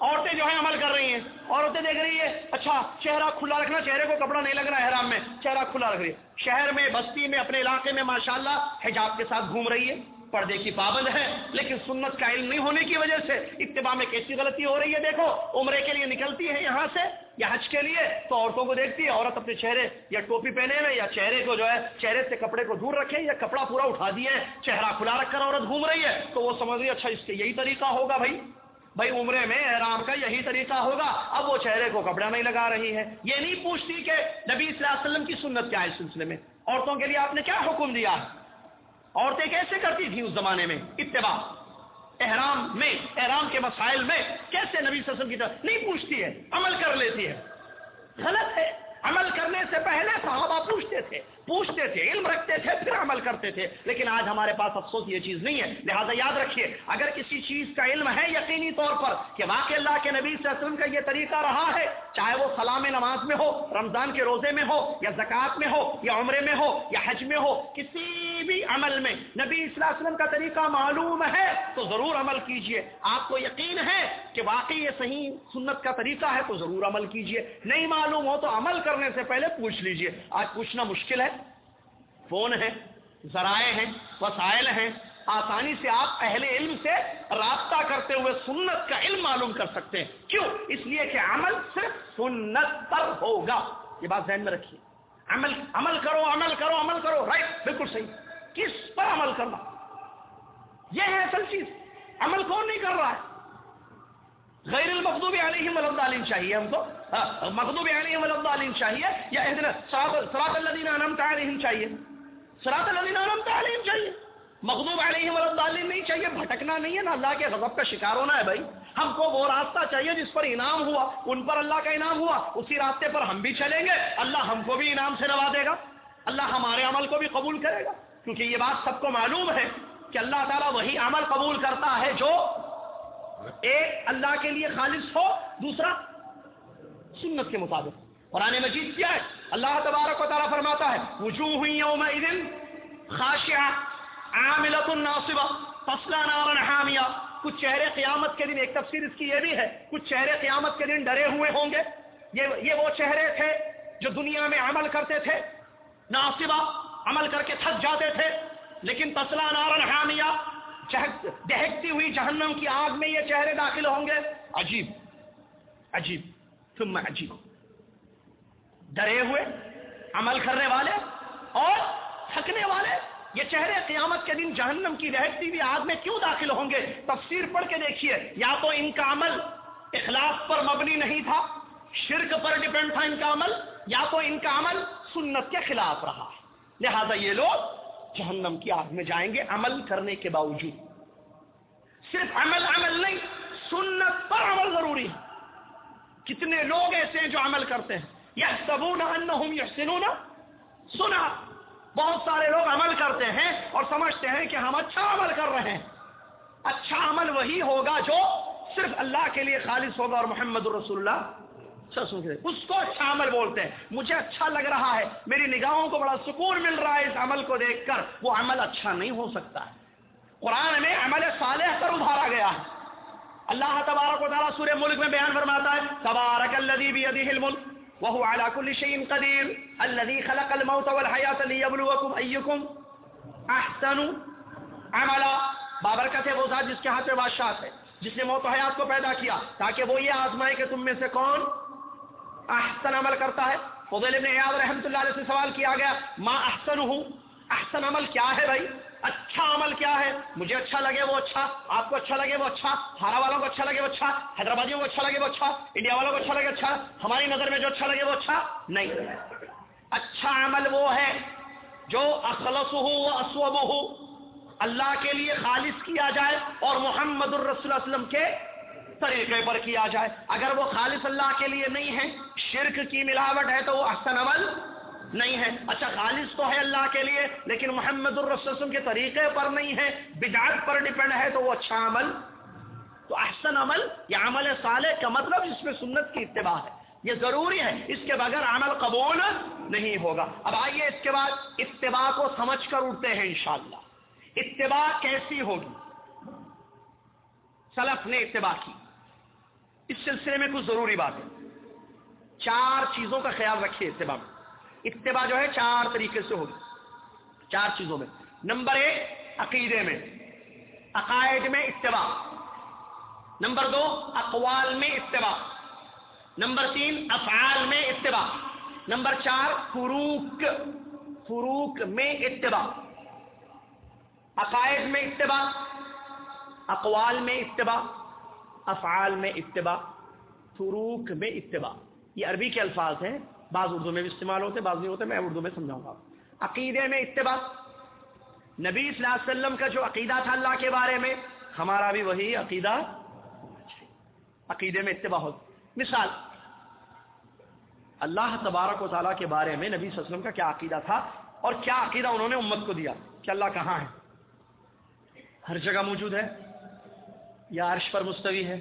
عورتیں جو ہے، عمل کر رہی ہیں۔ عورتیں دیکھ رہی ہے اچھا چہرہ کھلا رکھنا۔ چہرے کو کپڑا نہیں لگ رہا حرام میں۔ چہرہ کھلا رکھ رہی ہے۔ شہر میں، بستی میں، اپنے علاقے میں، ماشاءاللہ، حجاب کے ساتھ گھوم رہی ہے۔ پردے کی پابند ہے، لیکن سنت کا علم نہیں ہونے کی وجہ سے اتباع میں کیسی غلطی ہو رہی ہے، دیکھو، عمرے کے لیے نکلتی ہے یہاں سے یا حج کے لیے، تو عورتوں کو دیکھتی ہے، عورت اپنے چہرے یا ٹوپی پہنے ہوئے یا چہرے کو جو ہے، چہرے سے کپڑے کو دور رکھے یا کپڑا پورا اٹھا دیے، چہرہ کھلا رکھ کر عورت گھوم رہی ہے، تو وہ سمجھ رہی ہے اچھا اس کے یہی طریقہ ہوگا بھائی۔ بھائی، عمرے میں احرام کا یہی طریقہ ہوگا، اب وہ چہرے کو کپڑا نہیں لگا رہی ہے۔ یہ نہیں پوچھتی کہ نبی صلی اللہ علیہ وسلم کی سنت کیا ہے اس سلسلے میں؟ عورتوں کے لیے آپ نے کیا حکم دیا؟ عورتیں کیسے کرتی تھیں اس زمانے میں؟ اتباع. احرام میں، احرام کے مسائل میں کیسے نبی صلی اللہ علیہ وسلم کی طرف نہیں پوچھتی ہے، عمل کر لیتی ہے۔ غلط ہے۔ عمل کرنے سے پہلے صحابہ پوچھتے تھے پوچھتے تھے، علم رکھتے تھے، پھر عمل کرتے تھے، لیکن آج ہمارے پاس افسوس یہ چیز نہیں ہے۔ لہذا یاد رکھیے، اگر کسی چیز کا علم ہے یقینی طور پر کہ واقع اللہ کے نبی صلی اللہ علیہ وسلم کا یہ طریقہ رہا ہے، چاہے وہ سلام نماز میں ہو، رمضان کے روزے میں ہو، یا زکوٰۃ میں ہو، یا عمرے میں ہو، یا حج میں ہو، کسی بھی عمل میں نبی صلی اللہ علیہ وسلم کا طریقہ معلوم ہے تو ضرور عمل کیجیے۔ آپ کو یقین ہے کہ واقعی یہ صحیح سنت کا طریقہ ہے تو ضرور عمل کیجیے۔ نہیں معلوم ہو تو عمل کرنے سے پہلے پوچھ لیجیے۔ آج پوچھنا مشکل ہے۔ فون ہے، ذرائع ہیں، وسائل ہیں۔ آسانی سے آپ اہل علم سے رابطہ کرتے ہوئے سنت کا علم معلوم کر سکتے ہیں۔ کیوں؟ اس لیے کہ عمل صرف سنت پر ہوگا۔ یہ بات ذہن میں رکھیے۔ عمل عمل کرو عمل کرو عمل کرو۔ رائٹ بالکل صحیح۔ کس پر عمل کرنا؟ یہ ہے اصل چیز۔ عمل کون نہیں کر رہا ہے؟ غیر المقدوب علیہم العلم چاہیے ہم کو۔ ہاں، مقدوب علیہم العلم چاہیے یا سرات اللہ انعمت علیہم چاہیے؟ سرات اللہ تعلیم چاہیے۔ مغضوب علیہ تعلیم نہیں چاہیے بھٹکنا نہیں ہے نا اللہ کے غضب کا شکار ہونا ہے بھائی۔ ہم کو وہ راستہ چاہیے جس پر انعام ہوا ان پر اللہ کا انعام ہوا اسی راستے پر ہم بھی چلیں گے۔ اللہ ہم کو بھی انعام سے نوا دے گا۔ اللہ ہمارے عمل کو بھی قبول کرے گا۔ کیونکہ یہ بات سب کو معلوم ہے کہ اللہ تعالیٰ وہی عمل قبول کرتا ہے جو ایک اللہ کے لیے خالص ہو دوسرا سنت کے مطابق۔ قرآن مجید کیا ہے؟ اللہ تبارک و تعالیٰ فرماتا ہے، وجوہ یوم خاشعہ عاملت الناصبہ فصلہ نارا حامیہ۔ کچھ چہرے قیامت کے دن، ایک تفسیر اس کی یہ بھی ہے، کچھ چہرے قیامت کے دن ڈرے ہوئے ہوں گے۔ یہ یہ وہ چہرے تھے جو دنیا میں عمل کرتے تھے، ناصبہ، عمل کر کے تھک جاتے تھے۔ لیکن تسلا نارن حامیہ دہکتی ہوئی جہنم کی آگ میں یہ چہرے داخل ہوں گے۔ عجیب عجیب۔ ثم عجیب ڈرے ہوئے، عمل کرنے والے اور تھکنے والے، یہ چہرے قیامت کے دن جہنم کی رہتی ہوئی آگ میں کیوں داخل ہوں گے؟ تفسیر پڑھ کے دیکھیے، یا تو ان کا عمل اخلاق پر مبنی نہیں تھا، شرک پر ڈپینڈ تھا ان کا عمل، یا تو ان کا عمل سنت کے خلاف رہا۔ لہذا یہ لوگ جہنم کی آگ میں جائیں گے عمل کرنے کے باوجود۔ صرف عمل عمل نہیں، سنت پر عمل ضروری ہے۔ کتنے لوگ ایسے ہیں جو عمل کرتے ہیں؟ یحسنون. سنا، بہت سارے لوگ عمل کرتے ہیں اور سمجھتے ہیں کہ ہم اچھا عمل کر رہے ہیں۔ اچھا عمل وہی ہوگا جو صرف اللہ کے لیے خالص ہوگا اور محمد الرسول اللہ اچھا، اس کو اچھا عمل بولتے ہیں۔ مجھے اچھا لگ رہا ہے۔ میری نگاہوں کو بڑا سکون مل رہا ہے اس عمل کو دیکھ کر۔ وہ عمل اچھا نہیں ہو سکتا۔ ہے قرآن میں عمل صالح پر ابھارا گیا ہے۔ اللہ تبارک و تعالیٰ سورہ ملک میں بیان فرماتا ہے، تبارک الملک وهو على كل شيء قدير الذي خلق الموت والحياة ليبلوكم أيكم أحسن عملا۔ بابرکت ہے وہ ذات جس کے ہاتھ میں بادشاہ ہے، جس نے موت و حیات کو پیدا کیا، تاکہ وہ یہ آزمائے کہ تم میں سے کون احسن عمل کرتا ہے۔ فضیل ابن عیاد رحمۃ اللہ علیہ سے سوال کیا گیا، ما احسن ہوں احسن عمل کیا ہے بھائی؟ اچھا عمل کیا ہے؟ مجھے اچھا لگے وہ اچھا آپ کو اچھا لگے وہ اچھا ہارا والوں کو اچھا لگے وہ اچھا حیدرآبادیوں کو اچھا لگے وہ اچھا انڈیا والوں کو اچھا لگے اچھا ہماری نظر میں جو اچھا لگے وہ اچھا نہیں۔ اچھا عمل وہ ہے جو اخلص ہو اسوب ہو اللہ کے لیے خالص کیا جائے اور محمد الرسول وسلم کے طریقے پر کیا جائے۔ اگر وہ خالص اللہ کے لیے نہیں ہے، شرک کی ملاوٹ ہے تو وہ احسن عمل نہیں ہے۔ اچھا خالص تو ہے اللہ کے لیے، لیکن محمد الرسول کے طریقے پر نہیں ہے۔ بدعت پر ڈپینڈ ہے تو وہ اچھا عمل، تو احسن عمل یا عمل صالح کا مطلب جس میں سنت کی اتباع ہے۔ یہ ضروری ہے، اس کے بغیر عمل قبول نہیں ہوگا۔ اب آئیے اس کے بعد اتباع کو سمجھ کر اٹھتے ہیں انشاءاللہ۔ اتباع کیسی ہوگی؟ سلف نے اتباع کی۔ اس سلسلے میں کچھ ضروری بات ہے چار چیزوں کا خیال رکھیے اتباع میں۔ اتباع جو ہے چار طریقے سے ہوگی۔ چار چیزوں میں۔ نمبر ایک، عقیدے میں۔ عقائد میں اتباع۔ نمبر دو، اقوال میں اتباع۔ نمبر تین، افعال میں اتباع۔ نمبر چار، فروق فروق میں اتباع۔ عقائد میں اتباع۔ اقوال میں اتباع۔ افعال میں اتباع۔ فروق میں اتباع۔ یہ عربی کے الفاظ ہیں۔ بعض اردو میں بھی استعمال ہوتے بعض نہیں ہوتے، میں اردو میں سمجھاؤں گا۔ عقیدے میں اتباع۔ نبی صلی اللہ علیہ وسلم کا جو عقیدہ تھا اللہ کے بارے میں، ہمارا بھی وہی عقیدہ۔ عقیدے میں اتباع۔ ہو مثال، اللہ تبارک و تعالیٰ کے بارے میں نبی صلی اللہ علیہ وسلم کا کیا عقیدہ تھا اور کیا عقیدہ انہوں نے امت کو دیا کہ اللہ کہاں ہے؟ ہر جگہ موجود ہے، یا عرش پر مستوی ہے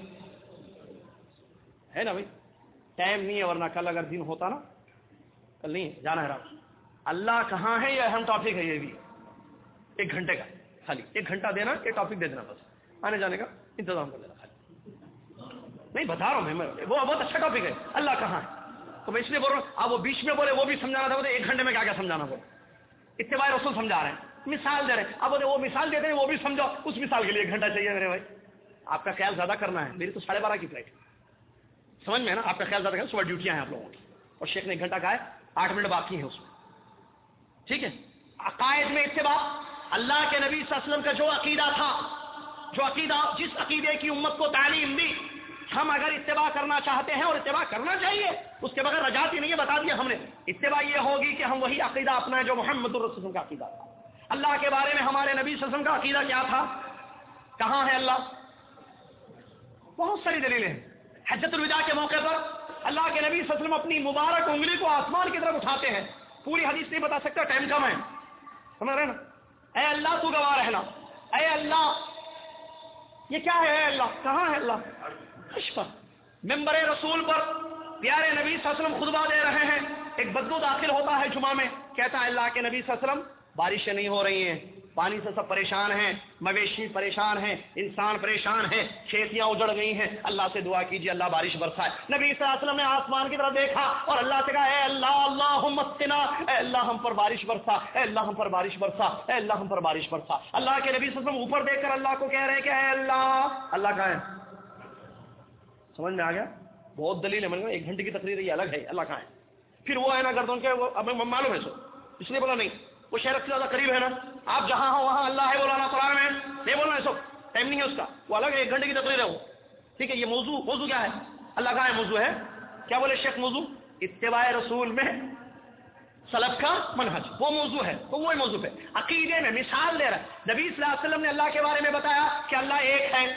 نا بھائی؟ ٹائم نہیں ہے، ورنہ کل اگر دن ہوتا نا۔ کل نہیں جانا ہے رات اللہ کہاں ہے؟ یہ اہم ٹاپک ہے یہ بھی۔ ایک گھنٹے کا۔ خالی۔ ایک گھنٹہ دینا، یہ ٹاپک دے دینا بس۔ آنے جانے کا انتظام کر دینا خالی۔ نہیں، بتا رہا ہوں میں وہ بہت اچھا ٹاپک ہے۔ اللہ کہاں ہے؟ تو میں اس لیے بول رہا ہوں، آپ وہ بیچ میں بولے، وہ بھی سمجھانا تھا، بولے، ایک گھنٹے میں کیا کیا سمجھانا بولے۔ اتنے بار رسول سمجھا رہے ہیں۔ مثال دے رہے ہیں۔ اب وہ مثال دیتے ہیں، وہ بھی سمجھاؤ۔ اس مثال کے لیے ایک گھنٹہ چاہیے میرے بھائی۔ آپ کا خیال زیادہ کرنا ہے۔ میری تو ساڑھے بارہ کی فلائٹ سمجھ میں نا؟ آپ کا خیال زیادہ کرنا صبح ڈیوٹیاں ہیں آپ لوگوں کی۔ اور شیخ نے ایک گھنٹہ کہا ہے آٹھ منٹ باقی ہے اس میں۔ ٹھیک ہے؟ عقائد میں اتباع۔ اللہ کے نبی صلی اللہ علیہ وسلم کا جو عقیدہ تھا، جو عقیدہ جس عقیدے کی امت کو تعلیم دی، ہم اگر اتباع کرنا چاہتے ہیں اور اتباع کرنا چاہیے، اس کے بغیر رجاتی ہی نہیں ہے، بتا دیا ہم نے۔ اتباع یہ ہوگی کہ ہم وہی عقیدہ اپنا ہے جو محمد الرسول کا عقیدہ تھا۔ اللہ کے بارے میں ہمارے نبی صلی اللہ علیہ وسلم کا عقیدہ کیا تھا؟ کہاں ہے اللہ؟ بہت ساری دلیلیں ہیں۔ حجت الوداع کے موقع پر اللہ کے نبی صلی اللہ علیہ وسلم اپنی مبارک انگلی کو آسمان کی طرف اٹھاتے ہیں۔ پوری حدیث نہیں بتا سکتا، ٹائم کم ہے۔ سمجھ رہے نا؟ اے اللہ، تو گواہ رہنا۔ اے اللہ، یہ کیا ہے اے اللہ؟ کہاں ہے اللہ؟ ممبر رسول پر پیارے نبی صلی اللہ علیہ وسلم خطبہ دے رہے ہیں۔ ایک بدو داخل ہوتا ہے جمعہ میں، کہتا ہے اللہ کے نبی صلی اللہ علیہ وسلم، بارشیں نہیں ہو رہی ہیں۔ پانی سے سب پریشان ہیں، مویشی پریشان ہیں، انسان پریشان ہیں، کھیتیاں اجڑ گئی ہیں۔ اللہ سے دعا کیجیے، اللہ بارش برسائے۔ نبی صلی اللہ علیہ وسلم نے آسمان کی طرف دیکھا اور اللہ سے کہا، اے اللہ اللہ مستنا اے اللہ ہم پر بارش برسا، اے اللہ ہم پر بارش برسا، اے اللہ ہم پر بارش برسا۔ اللہ کے نبی صلی اللہ علیہ وسلم اوپر دیکھ کر اللہ کو کہہ رہے ہیں کہ اے اللہ اللہ کا ہے؟ سمجھ میں آ گیا؟ بہت دلیل ہے ایک گھنٹے کی تقریر یہ الگ ہے، اللہ کا ہے؟ پھر وہ ہے نا گردوں کے معلوم ہے سو اس لیے بولا نہیں، وہ شہر سے زیادہ قریب ہے نا۔ آپ جہاں ہو وہاں اللہ ہے بولانا قرآن میں۔ نہیں بولنا ہے سب، ٹائم نہیں ہے اس کا۔ وہ الگ ہے، ایک گھنٹے کی تقریر ہے وہ۔ ٹھیک ہے، یہ موضوع موضوع کیا ہے؟ اللہ کا ہے موضوع ہے۔ کیا بولے شیخ موضوع؟ اتباع رسول میں سلب کا منحج وہ موضوع ہے تو وہی موضوع ہے۔ عقیدے میں مثال دے رہا ہے۔ نبی صلی اللہ علیہ وسلم نے اللہ کے بارے میں بتایا کہ اللہ ایک ہے۔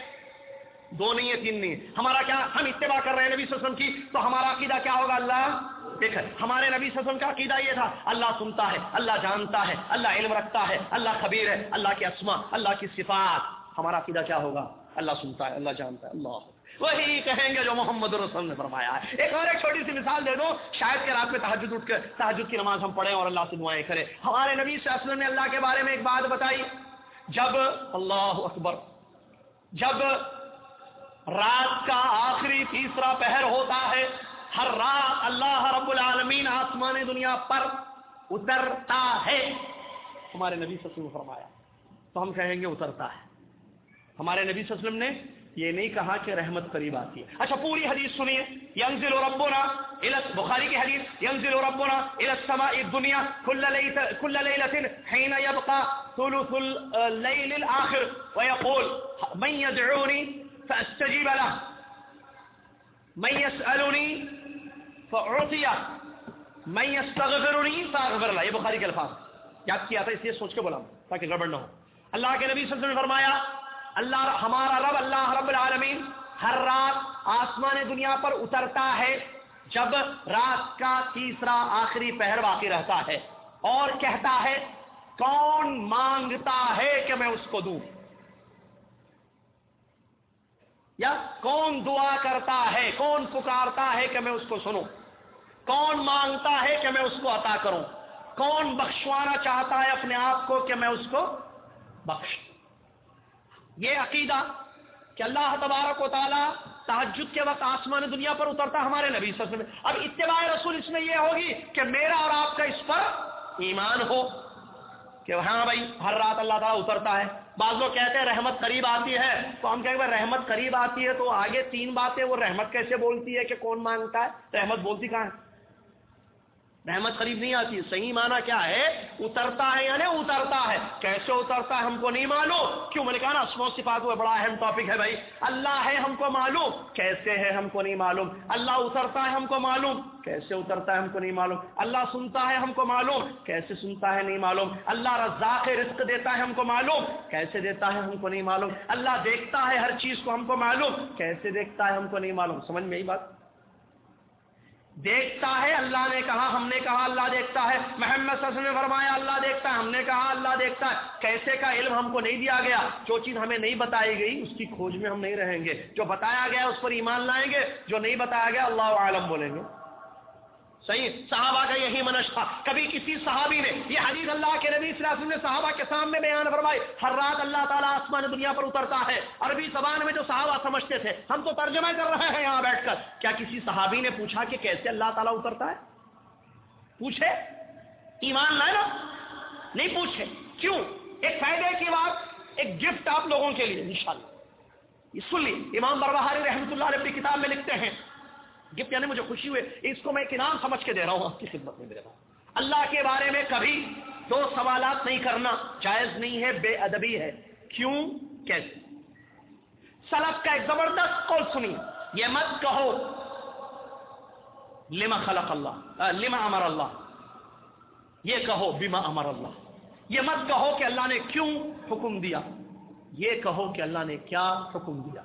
دو نہیں ہے، تین نہیں ہے۔ ہمارا کیا؟ ہم اتباع کر رہے ہیں نبی صلی اللہ علیہ وسلم کی۔ تو ہمارا عقیدہ کیا ہوگا اللہ؟ دیکھ ہمارے نبی سسم کا عقیدہ یہ تھا، اللہ سنتا ہے، اللہ جانتا ہے، اللہ علم رکھتا ہے، اللہ خبیر ہے، اللہ کے اسما اللہ کی صفات۔ ہمارا عقیدہ کیا ہوگا؟ اللہ سنتا ہے، اللہ جانتا ہے، اللہ۔ وہی کہیں گے جو محمد رسول نے فرمایا ہے۔ ایک اور ایک چھوٹی سی مثال دے دو شاید کہ رات میں تحجد اٹھ کر تحجد کی نماز ہم پڑھیں اور اللہ سے دعائیں کریں۔ ہمارے نبی صلی اللہ علیہ وسلم نے اللہ کے بارے میں ایک بات بتائی۔ جب اللہ اکبر، جب رات کا آخری تیسرا پہر ہوتا ہے ہر رات اللہ رب العالمین آسمان دنیا پر اترتا ہے۔ ہمارے نبی صلی اللہ علیہ وسلم فرمایا، تو ہم کہیں گے اترتا ہے۔ ہمارے نبی صلی اللہ علیہ وسلم نے یہ نہیں کہا کہ رحمت قریب آتی ہے۔ اچھا پوری حدیث سنیے۔ ینزل ربنا الى بخاری کی حدیث، ینزل ربنا الى السماء الدنيا كل ليله كل ليله حين يبقى ثلث الليل الاخر ويقول من يدعوني فاستجيب له من يسالني فاعطيه من يستغفرني فاغفر له. یہ بخاری کے الفاظ. یاد کیا تھا؟ اس لیے سوچ کے بولا تاکہ گڑبڑ نہ ہو. اللہ کے نبی صلی اللہ علیہ وسلم نے فرمایا، اللہ ہمارا رب، اللہ رب العالمین ہر رات آسمان دنیا پر اترتا ہے جب رات کا تیسرا آخری پہر باقی رہتا ہے اور کہتا ہے، کون مانگتا ہے کہ میں اس کو دوں؟ یا کون دعا کرتا ہے، کون پکارتا ہے کہ میں اس کو سنوں؟ کون مانگتا ہے کہ میں اس کو عطا کروں؟ کون بخشوانا چاہتا ہے اپنے آپ کو کہ میں اس کو بخش؟ یہ عقیدہ کہ اللہ تبارک و تعالیٰ تحجد کے وقت آسمان دنیا پر اترتا ہمارے نبی صلی اللہ علیہ وسلم۔ اب اتباع رسول اس میں یہ ہوگی کہ میرا اور آپ کا اس پر ایمان ہو کہ ہاں بھائی، ہر رات اللہ تعالیٰ اترتا ہے۔ بعض لوگ کہتے ہیں رحمت قریب آتی ہے۔ تو ہم کہیں گے رحمت قریب آتی ہے تو آگے تین باتیں وہ رحمت کیسے بولتی ہے کہ کون مانگتا ہے؟ رحمت بولتی کہاں ہے؟ رحمت قریب نہیں آتی صحیح معنی کیا ہے اترتا ہے یا نہیں اترتا ہے کیسے اترتا ہے ہم کو نہیں معلوم کیوں میں نے کہا نا اسمو صفات بڑا اہم ٹاپک ہے بھائی اللہ ہے ہم کو معلوم کیسے ہے ہم کو نہیں معلوم اللہ اترتا ہے ہم کو معلوم کیسے اترتا ہے ہم کو نہیں معلوم اللہ سنتا ہے ہم کو معلوم کیسے سنتا ہے نہیں معلوم اللہ رزاق رزق دیتا ہے ہم کو معلوم کیسے دیتا ہے ہم کو نہیں معلوم اللہ دیکھتا ہے ہر چیز کو ہم کو معلوم کیسے دیکھتا ہے ہم کو نہیں معلوم سمجھ میں یہی بات دیکھتا ہے، اللہ نے کہا، ہم نے کہا، اللہ دیکھتا ہے۔ محمد صلی اللہ علیہ وسلم نے فرمایا، اللہ دیکھتا ہے، ہم نے کہا، اللہ دیکھتا ہے۔ کیسے کا علم ہم کو نہیں دیا گیا، جو چیز ہمیں نہیں بتائی گئی، اس کی کھوج میں ہم نہیں رہیں گے۔ جو بتایا گیا، اس پر ایمان لائیں گے، جو نہیں بتایا گیا، اللہ عالم بولیں گے۔ صحیح. صحابہ کا یہی منش تھا. کبھی کسی صحابی نے یہ حدیث اللہ کے نبی صلی اللہ علیہ وسلم نے صحابہ کے سامنے بیان فرمائی، ہر رات اللہ تعالیٰ آسمان دنیا پر اترتا ہے. عربی زبان میں جو صحابہ سمجھتے تھے، ہم تو ترجمہ کر رہے ہیں یہاں بیٹھ کر. کیا کسی صحابی نے پوچھا کہ کیسے اللہ تعالیٰ اترتا ہے؟ پوچھے؟ ایمان لائے نا؟ نہیں پوچھے. کیوں؟ ایک فائدے کی بات، ایک گفٹ آپ لوگوں کے لیے، انشاءاللہ. یہ سن لیے امام بربہاری رحمۃ اللہ علیہ اپنی کتاب میں لکھتے ہیں گفٹ یعنی مجھے خوشی ہوئے اس کو میں ایک انعام سمجھ کے دے رہا ہوں، آپ کی خدمت میں میرے بھائی۔ اللہ کے بارے میں کبھی دو سوالات نہیں کرنا جائز نہیں ہے، بے ادبی ہے۔ کیوں؟ کیسے؟ سلف کا ایک زبردست قول سنی یہ مت کہو، لما خلق اللہ لما امر اللہ۔ یہ کہو بیما امر اللہ۔ یہ مت کہو کہ اللہ نے کیوں حکم دیا۔ یہ کہو کہ اللہ نے کیا حکم دیا۔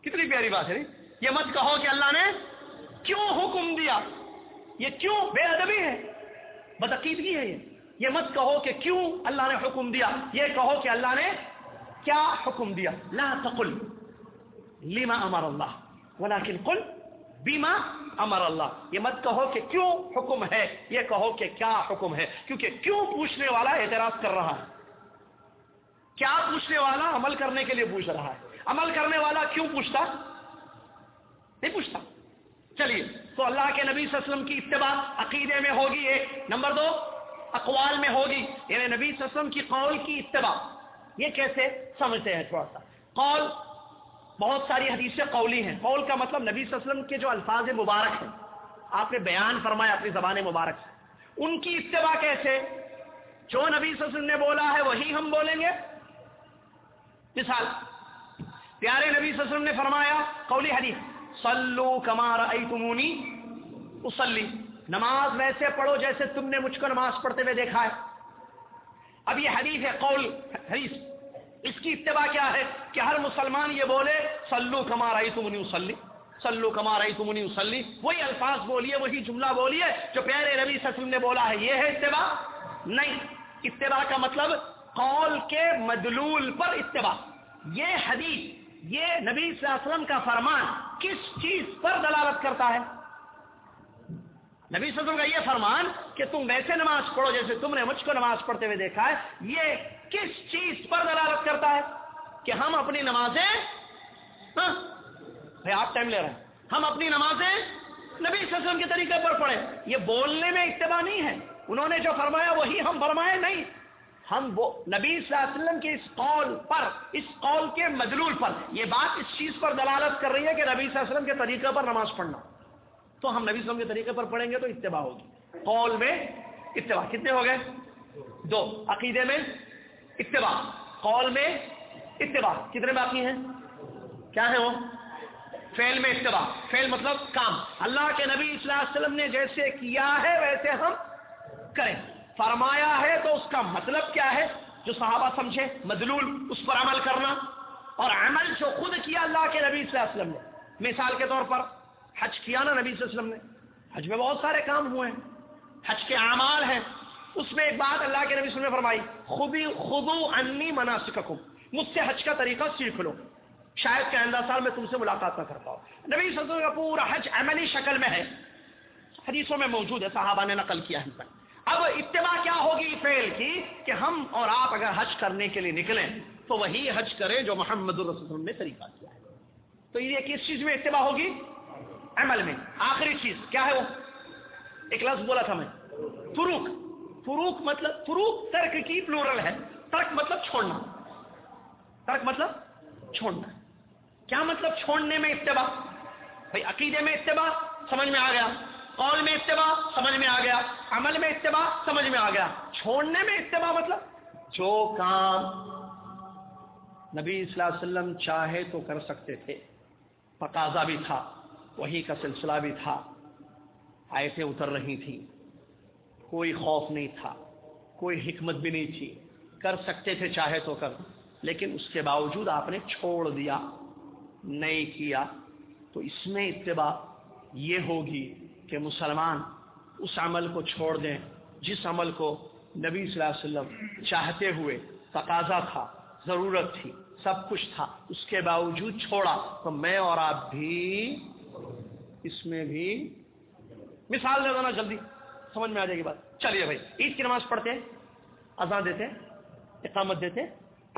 کتنی پیاری بات ہے یہ مت کہو کہ اللہ نے کیوں حکم دیا؟ یہ کیوں بے ادبی ہے بدعقیدگی ہے یہ۔ یہ مت کہو کہ کیوں اللہ نے حکم دیا۔ یہ کہو کہ اللہ نے کیا حکم دیا؟ لا تقل لما امر اللہ ولكن قل بیما امر اللہ۔ یہ مت کہو کہ کیوں حکم ہے؟ یہ کہو کہ کیا حکم ہے؟ کیونکہ کیوں پوچھنے والا اعتراض کر رہا ہے۔ کیا پوچھنے والا عمل کرنے کے لیے پوچھ رہا ہے؟ عمل کرنے والا کیوں پوچھتا؟ نہیں پوچھتا۔ چلیے، تو اللہ کے نبی صلی اللہ علیہ وسلم کی اتباع عقیدے میں ہوگی ایک نمبر دو، اقوال میں ہوگی. یعنی نبی صلی اللہ علیہ وسلم کی قول کی اتباع. یہ کیسے سمجھتے ہیں تھوڑا سا؟ قول، بہت ساری حدیثیں قولی ہیں. قول کا مطلب نبی صلی اللہ علیہ وسلم کے جو الفاظ مبارک ہیں. آپ نے بیان فرمایا اپنی زبان مبارک سے. ان کی اتباع کیسے؟ جو نبی صلی اللہ علیہ وسلم نے بولا ہے، وہی ہم بولیں گے. مثال، پیارے نبی صلی اللہ علیہ وسلم نے فرمایا، قولی حدیث. سلو کمار تمونی اسلی نماز ویسے پڑھو جیسے تم نے مجھ کو نماز پڑھتے ہوئے دیکھا ہے۔ اب یہ حدیث ہے، قول، حدیث۔ اس کی اتباع کیا ہے کہ ہر مسلمان یہ بولے سلو کمار تمنی اسلی سلو کمار تمنی اسلی وہی الفاظ بولیے، وہی جملہ بولیے جو پیارے ربی وسلم نے بولا ہے۔ یہ ہے اتباع؟ نہیں۔ اتباع کا مطلب قول کے مدلول پر اتباع۔ یہ حدیث یہ نبی صلی اللہ علیہ وسلم کا فرمان کس چیز پر دلالت کرتا ہے؟ نبی صلی اللہ علیہ وسلم کا یہ فرمان کہ تم ویسے نماز پڑھو جیسے تم نے مجھ کو نماز پڑھتے ہوئے دیکھا ہے، یہ کس چیز پر دلالت کرتا ہے کہ ہم اپنی نمازیں ہاں؟ بھائی آپ ٹائم لے رہے ہیں۔ ہم اپنی نمازیں نبی صلی اللہ علیہ وسلم کے طریقے پر پڑھیں۔ یہ بولنے میں اتباع نہیں ہے۔ انہوں نے جو فرمایا وہی ہم فرمائے نہیں۔ ہم وہ نبی صلی اللہ علیہ وسلم کے اس قول پر، اس قول کے مدلول پر۔ یہ بات اس چیز پر دلالت کر رہی ہے کہ نبی صلی اللہ علیہ وسلم کے طریقے پر نماز پڑھنا۔ تو ہم نبی صلی اللہ علیہ وسلم کے طریقے پر پڑھیں گے تو اتباع ہوگی۔ قول میں اتباع۔ کتنے ہو گئے؟ دو۔ عقیدے میں اتباع۔ قول میں اتباع۔ کتنے باقی ہیں؟ کیا ہے وہ؟ فیل میں اتباع۔ فیل مطلب کام۔ اللہ کے نبی صلی اللہ علیہ وسلم نے جیسے کیا ہے، ویسے ہم کریں۔ فرمایا ہے تو اس کا مطلب کیا ہے جو صحابہ سمجھے؟ مدلول، اس پر عمل کرنا۔ اور عمل جو خود کیا اللہ کے نبی صلی اللہ علیہ وسلم نے۔ مثال کے طور پر، حج کیا نا نبی صلی اللہ علیہ وسلم نے؟ حج میں بہت سارے کام ہوئے ہیں۔ حج کے اعمال ہیں۔ اس میں ایک بات اللہ کے نبی صلی اللہ علیہ وسلم نے فرمائی، خودی خودو انی مناسککم۔ مجھ سے حج کا طریقہ سیکھ لو۔ شاید کہ آئندہ سال میں تم سے ملاقات نہ کرتا ہوں نبی صلی اللہ علیہ وسلم کا پورا حج عملی شکل میں ہے۔ حدیثوں میں موجود ہے، صحابہ نے نقل کیا ہے اب اتباع کیا ہوگی فیل کی کہ ہم اور آپ اگر حج کرنے کے لیے نکلیں تو وہی حج کریں جو محمد الرسول نے طریقہ کیا ہے۔ تو یہ کس چیز میں اتباع ہوگی؟ عمل میں۔ آخری چیز، کیا ہے وہ؟ ایک لفظ بولا تھا میں۔ فروخ فروخ مطلب فروخ ترک کی پلورل ہے۔ ترک مطلب چھوڑنا۔ ترک مطلب چھوڑنا۔ کیا مطلب چھوڑنے میں اتباع؟ بھائی، عقیدے میں اتباع، سمجھ میں آ گیا۔ قول میں اتباع سمجھ میں آ گیا، عمل میں اتباع سمجھ میں آ گیا۔ چھوڑنے میں اتباع مطلب؟ جو کام نبی صلی اللہ علیہ وسلم چاہے تو کر سکتے تھے۔ تقاضا بھی تھا، وہی کا سلسلہ بھی تھا۔ آیتیں اتر رہی تھیں۔ کوئی خوف نہیں تھا، کوئی حکمت بھی نہیں تھی۔ کر سکتے تھے، چاہے تو کر۔ لیکن اس کے باوجود آپ نے چھوڑ دیا، نہیں کیا۔ تو اس میں اتباع یہ ہوگی کہ مسلمان اس عمل کو چھوڑ دیں جس عمل کو نبی صلی اللہ علیہ وسلم چاہتے ہوئے تقاضا تھا، ضرورت تھی، سب کچھ تھا، اس کے باوجود چھوڑا، تو میں اور آپ بھی اس میں بھی مثال دے دینا جلدی، سمجھ میں آ جائے گی بات۔ چلیے بھائی، عید کی نماز پڑھتے اذان دیتے اقامت دیتے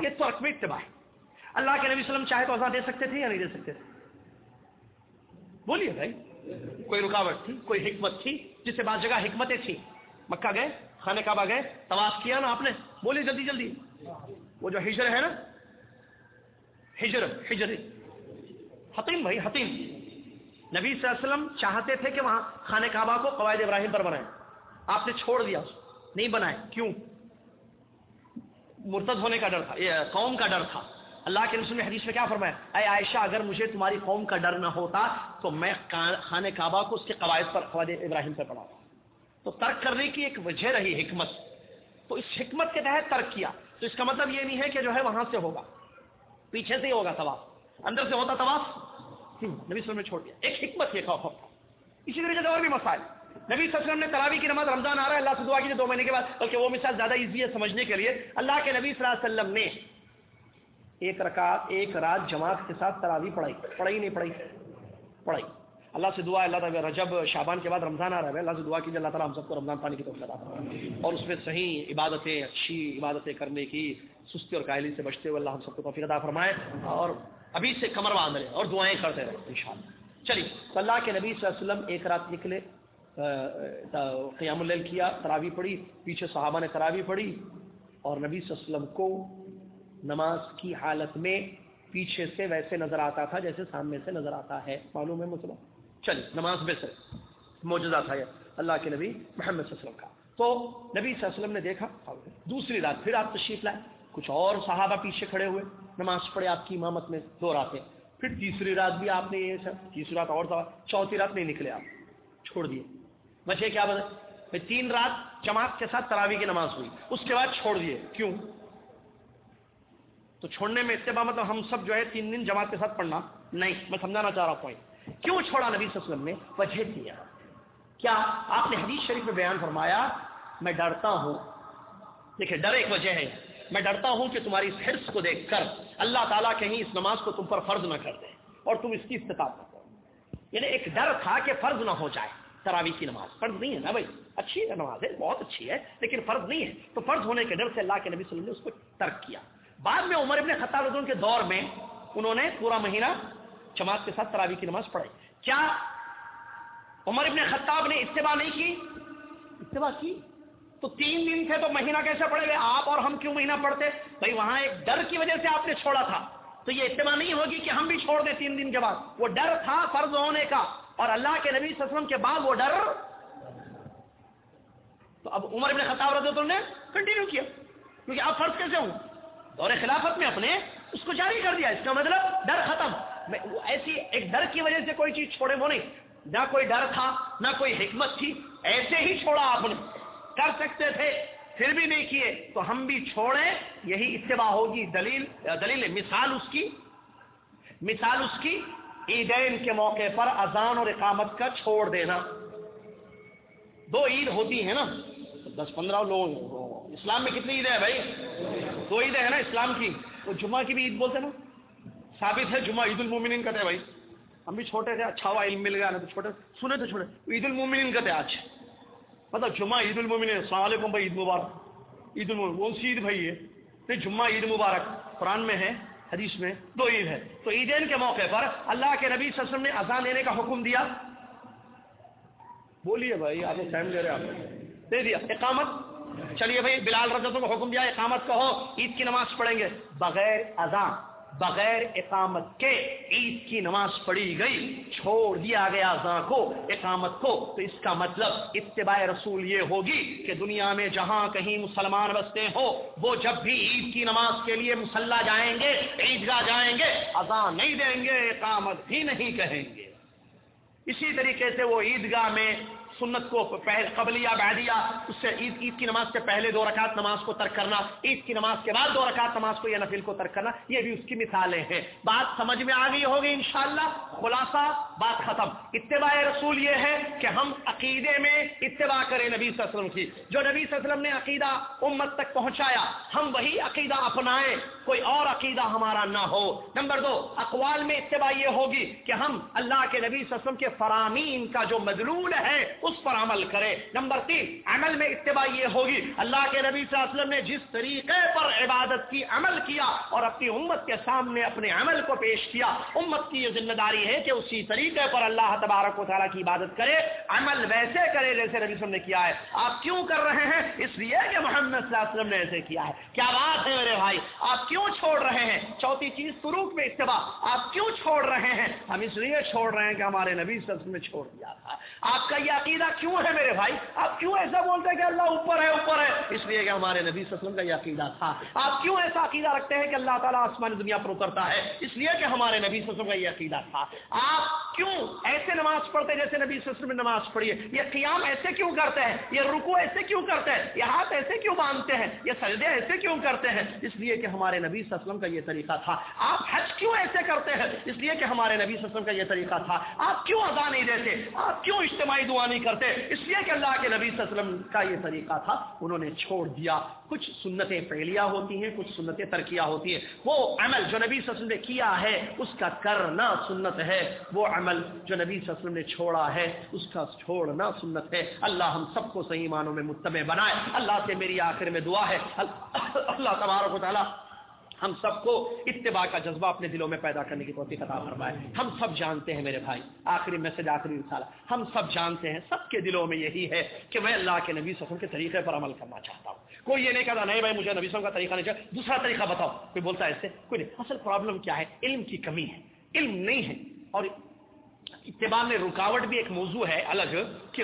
یہ تو رقم اتباع ہے۔ اللہ کے نبی وسلم چاہے تو اذان دے سکتے تھے یا نہیں دے سکتے تھے۔ بولیے بھائی۔ کوئی رکاوٹ تھی، کوئی حکمت تھی، جس سے بعض جگہ حکمتیں تھیں۔ مکہ گئے، خانہ کعبہ گئے تواف کیا نا آپ نے؟ بولیے جلدی جلدی۔ وہ جو ہجر ہے نا؟ ہجر ہجر۔ حتیم بھائی، حتیم۔ نبی صلی اللہ علیہ وسلم چاہتے تھے کہ وہاں خانہ کعبہ کو قواعد ابراہیم پر بنائے آپ نے چھوڑ دیا نہیں بنائے۔ کیوں؟ مرتد ہونے کا ڈر تھا قوم کا ڈر تھا۔ اللہ کے رسول نے حدیث میں کیا فرمایا؟ اے عائشہ، اگر مجھے تمہاری قوم کا ڈر نہ ہوتا تو میں خانہ کعبہ کو اس کے قواعد پر، قواعد ابراہیم پر پڑھا تو ترک کرنے کی ایک وجہ رہی حکمت۔ تو اس حکمت کے تحت ترک کیا۔ تو اس کا مطلب یہ نہیں ہے کہ جو ہے وہاں سے ہوگا۔ پیچھے سے ہی ہوگا طواف۔ اندر سے ہوتا طواف؟ نبی وسلم نے چھوڑ دیا۔ ایک حکمت یہ خوف اسی طریقے سے اور بھی مسائل۔ نبی صلی اللہ علیہ وسلم نے تراوی کی نماز رمضان آ رہا ہے، اللہ سے دعا کی دو مہینے کے بعد، بلکہ وہ مثال زیادہ ایزی ہے سمجھنے کے لیے۔ اللہ کے نبی صلی اللہ علیہ وسلم نے ایک رکعت، ایک رات جماعت کے ساتھ تراوی پڑھائی پڑھائی نہیں پڑھائی پڑھائی۔ اللہ سے دعا اللہ تعالیٰ رجب شابان کے بعد رمضان آ رہا ہے۔ اللہ سے دعا کیجیے، اللہ تعالیٰ ہم سب کو رمضان پانے کی طرف لگا اور اس میں صحیح عبادتیں، اچھی عبادتیں کرنے کی، سستی اور کائلی سے بچتے ہوئے اللہ ہم سب کو توفیق عطا فرمائے۔ اور ابھی سے کمر باندھ لیں اور دعائیں کرتے رہے ان شاء اللہ چلیے تو اللہ کے نبی صلی اللہ علیہ وسلم ایک رات نکلے قیام اللیل کیا تراوی پڑھی، پیچھے صحابہ نے تراوی پڑھی۔ اور نبی صلی اللہ علیہ وسلم کو نماز کی حالت میں پیچھے سے ویسے نظر آتا تھا، جیسے سامنے سے نظر آتا ہے۔ معلوم ہے مسلم چل نماز میں سے۔ موجودہ تھا یہ۔ اللہ کے نبی محمد صلی اللہ علیہ وسلم کا۔ تو نبی صلی اللہ علیہ وسلم نے دیکھا دوسری رات پھر آپ تشریف لائے۔ کچھ اور صحابہ پیچھے کھڑے ہوئے۔ نماز پڑھے آپ کی امامت میں دو راتیں۔ پھر تیسری رات بھی آپ نے یہ سب تیسری رات اور چوتھی رات نہیں نکلے آپ۔ چھوڑ دیے۔ بچے کیا بتا تین رات جماعت کے ساتھ تراوی کی نماز ہوئی۔ اس کے بعد چھوڑ دیے۔ کیوں؟ تو چھوڑنے میں اتباع مطلب ہم سب جو ہے تین دن جماعت کے ساتھ پڑھنا۔ نہیں، میں سمجھانا چاہ رہا ہوں پوائنٹ کیوں چھوڑا نبی صلی اللہ علیہ وسلم نے؟ وجہ دیا کیا آپ نے حدیث شریف میں بیان فرمایا؟ میں ڈرتا ہوں۔ دیکھیں، ڈر ایک وجہ ہے۔ میں ڈرتا ہوں کہ تمہاری اس حرص کو دیکھ کر اللہ تعالیٰ کہیں اس نماز کو تم پر فرض نہ کر دے اور تم اس کی استطاعت نہ کرو۔ یعنی ایک ڈر تھا کہ فرض نہ ہو جائے تراوی کی نماز۔ فرض نہیں ہے نا بھائی؟ اچھی نماز ہے، بہت اچھی ہے، لیکن فرض نہیں ہے۔ تو فرض ہونے کے ڈر سے اللہ کے نبی صلی اللہ علیہ وسلم نے اس کو ترک کیا۔ بعد میں عمر ابن خطاب رضون کے دور میں انہوں نے پورا مہینہ جماعت کے ساتھ تراوی کی نماز پڑھائی۔ کیا عمر ابن خطاب نے اتباع نہیں کی؟ اتباع کی؟ تو تین دن تھے تو مہینہ کیسے پڑے گے آپ اور ہم کیوں مہینہ پڑھتے؟ بھائی وہاں ایک ڈر کی وجہ سے آپ نے چھوڑا تھا۔ تو یہ اتباع نہیں ہوگی کہ ہم بھی چھوڑ دیں تین دن کے بعد۔ وہ ڈر تھا فرض ہونے کا۔ اور اللہ کے نبی صلی اللہ علیہ وسلم کے بعد وہ ڈر۔ تو اب عمر ابن خطاب رضی اللہ نے کنٹینیو کیا۔ کیونکہ آپ فرض کیسے ہوں؟ دور خلافت میں اپنے اس کو جاری کر دیا، اس کا مطلب ڈر ختم۔ ایسی ایک ڈر کی وجہ سے کوئی چیز چھوڑے، وہ نہیں۔ نہ کوئی ڈر تھا، نہ کوئی حکمت تھی، ایسے ہی چھوڑا آپ نے۔ کر سکتے تھے، پھر بھی نہیں کیے۔ تو ہم بھی چھوڑیں، یہی اتباع ہوگی۔ دلیل دلیل مثال اس کی۔ مثال اس کی، عیدین کے موقع پر اذان اور اقامت کا چھوڑ دینا۔ دو عید ہوتی ہیں نا۔ دس پندرہ لوگ اسلام میں کتنی عید ہے بھائی؟ دو عید ہے نا اسلام کی۔ وہ جمعہ کی بھی عید بولتے نا۔ ثابت ہے جمعہ عید المومنین کہتے ہیں بھائی۔ ہم بھی چھوٹے تھے اچھا ہوا، علم مل گیا نا تو چھوٹے۔ سنے تھے چھوٹے۔ عید المومنین کہتے ہیں آج۔ مطلب جمعہ عید المومنین السلام علیکم بھائی، عید مبارک۔ عید المومن کون سی عید بھائی ہے نہیں جمعہ عید مبارک۔ قرآن میں ہے، حدیث میں دو عید ہے۔ تو عیدین کے موقع پر اللہ کے نبی صلی اللہ علیہ وسلم نے اذان دینے کا حکم دیا۔ بولیے بھائی، آپ ٹائم دے رہے آپ دے دیا۔ اقامت۔ چلیے بھائی، بلال رضا کو حکم دیا، اقامت کہو عید کی نماز پڑھیں گے۔ بغیر اذان، بغیر اقامت کے عید کی نماز پڑھی گئی، چھوڑ دیا گیا ذا کو، اقامت کو۔ تو اس کا مطلب اتباع رسول یہ ہوگی کہ دنیا میں جہاں کہیں مسلمان بستے ہو وہ جب بھی عید کی نماز کے لیے مسلح جائیں گے، عیدگاہ جائیں گے، اذان نہیں دیں گے، اقامت بھی نہیں کہیں گے۔ اسی طریقے سے وہ عیدگاہ میں سنت کو قبلیہ، بعدیہ، اس سے عید عید کی نماز سے پہلے دو رکعت نماز کو ترک کرنا، عید کی نماز کے بعد دو رکعت نماز کو یا نفل کو ترک کرنا، یہ بھی اس کی مثالیں ہیں۔ بات سمجھ میں آ گئی ہوگی انشاءاللہ؟ خلاصہ؟ بات ختم۔ اتباع رسول یہ ہے کہ ہم عقیدے میں اتباع کریں نبی صلی اللہ علیہ وسلم کی۔ جو نبی صلی اللہ علیہ وسلم نے عقیدہ امت تک پہنچایا، ہم وہی عقیدہ اپنائیں۔ کوئی اور عقیدہ ہمارا نہ ہو۔ نمبر دو، اقوال میں اتباع یہ ہوگی کہ ہم اللہ کے نبی صلی اللہ علیہ وسلم کے فرامین کا جو مدلول ہے، اس پر عمل کرے نمبر تین، عمل میں اتباع یہ ہوگی۔ اللہ کے نبی صلی اللہ علیہ وسلم نے جس طریقے پر عبادت کی، عمل کیا اور اپنی امت کے سامنے اپنے عمل کو پیش کیا۔ امت کی یہ ذمہ داری ہے کہ اسی طریقے طریقے پر اللہ تبارک و تعالیٰ کی عبادت کرے، عمل ویسے کرے جیسے نبی وسلم نے کیا ہے۔ آپ کیوں کر رہے ہیں؟ اس لیے کہ محمد صلی اللہ علیہ وسلم نے ایسے کیا ہے۔ کیا بات ہے میرے بھائی؟ آپ کیوں چھوڑ رہے ہیں؟ چوتھی چیز سروک میں اتباع آپ کیوں چھوڑ رہے ہیں؟ ہم اس لیے چھوڑ رہے ہیں کہ ہمارے نبی صلی اللہ علیہ وسلم نے چھوڑ دیا تھا۔ آپ کا یہ عقیدہ کیوں ہے میرے بھائی؟ آپ کیوں ایسا بولتے ہیں کہ اللہ اوپر ہے اوپر ہے؟ اس لیے کہ ہمارے نبی صلی اللہ علیہ وسلم کا یہ عقیدہ تھا۔ آپ کیوں ایسا عقیدہ رکھتے ہیں کہ اللہ تعالیٰ آسمان دنیا پر اترتا ہے؟ اس لیے کہ ہمارے نبی صلی اللہ علیہ وسلم کا یہ عقیدہ تھا۔ آپ کیوں ایسے نماز پڑھتے جیسے نبی صلی اللہ علیہ وسلم نماز پڑھی ہے؟ یہ قیام ایسے کیوں کرتے ہیں؟ یہ رکو ایسے کیوں کرتے ہیں؟ یہ ہاتھ ایسے کیوں باندھتے ہیں؟ یہ سجدے ایسے کیوں کرتے ہیں؟ اس لیے کہ ہمارے نبی صلی اللہ علیہ وسلم کا یہ طریقہ تھا۔ آپ حج کیوں ایسے کرتے ہیں؟ اس لیے کہ ہمارے نبی صلی اللہ علیہ وسلم کا یہ طریقہ تھا۔ آپ کیوں ادا نہیں دیتے؟ آپ کیوں اجتماعی دعا نہیں کرتے؟ اس لیے کہ اللہ کے نبی صلی اللہ علیہ وسلم کا یہ طریقہ تھا۔ انہوں نے چھوڑ دیا۔ کچھ سنتیں پہلیاں ہوتی ہیں، کچھ سنتیں ترکیاں ہوتی ہیں۔ وہ عمل جو نبی صلی اللہ علیہ وسلم نے کیا ہے، اس کا کرنا سنت ہے۔ وہ عمل جو نبی صلی اللہ علیہ وسلم نے چھوڑا ہے، اس کا چھوڑنا سنت ہے۔ اللہ ہم سب کو صحیح معنوں میں متبع بنائے۔ اللہ سے میری آخر میں دعا ہے۔ اللہ تبارک و تعالیٰ ہم سب کو اتباع کا جذبہ اپنے دلوں میں پیدا کرنے کی توفیق عطا فرمائے۔ ہم سب جانتے ہیں میرے بھائی، آخری میسج، آخری رسالہ۔ ہم سب جانتے ہیں، سب کے دلوں میں یہی ہے کہ میں اللہ کے نبی وسلم کے طریقے پر عمل کرنا چاہتا ہوں۔ کوئی یہ نہیں کہتا، نہیں بھائی مجھے نبی وسلم کا طریقہ نہیں چاہیے، دوسرا طریقہ بتاؤ۔ کوئی بولتا ہے ایسے کوئی نہیں۔ اصل پرابلم کیا ہے؟ علم کی کمی ہے۔ علم نہیں ہے۔ اور اتباع میں رکاوٹ بھی ایک موضوع ہے الگ کہ،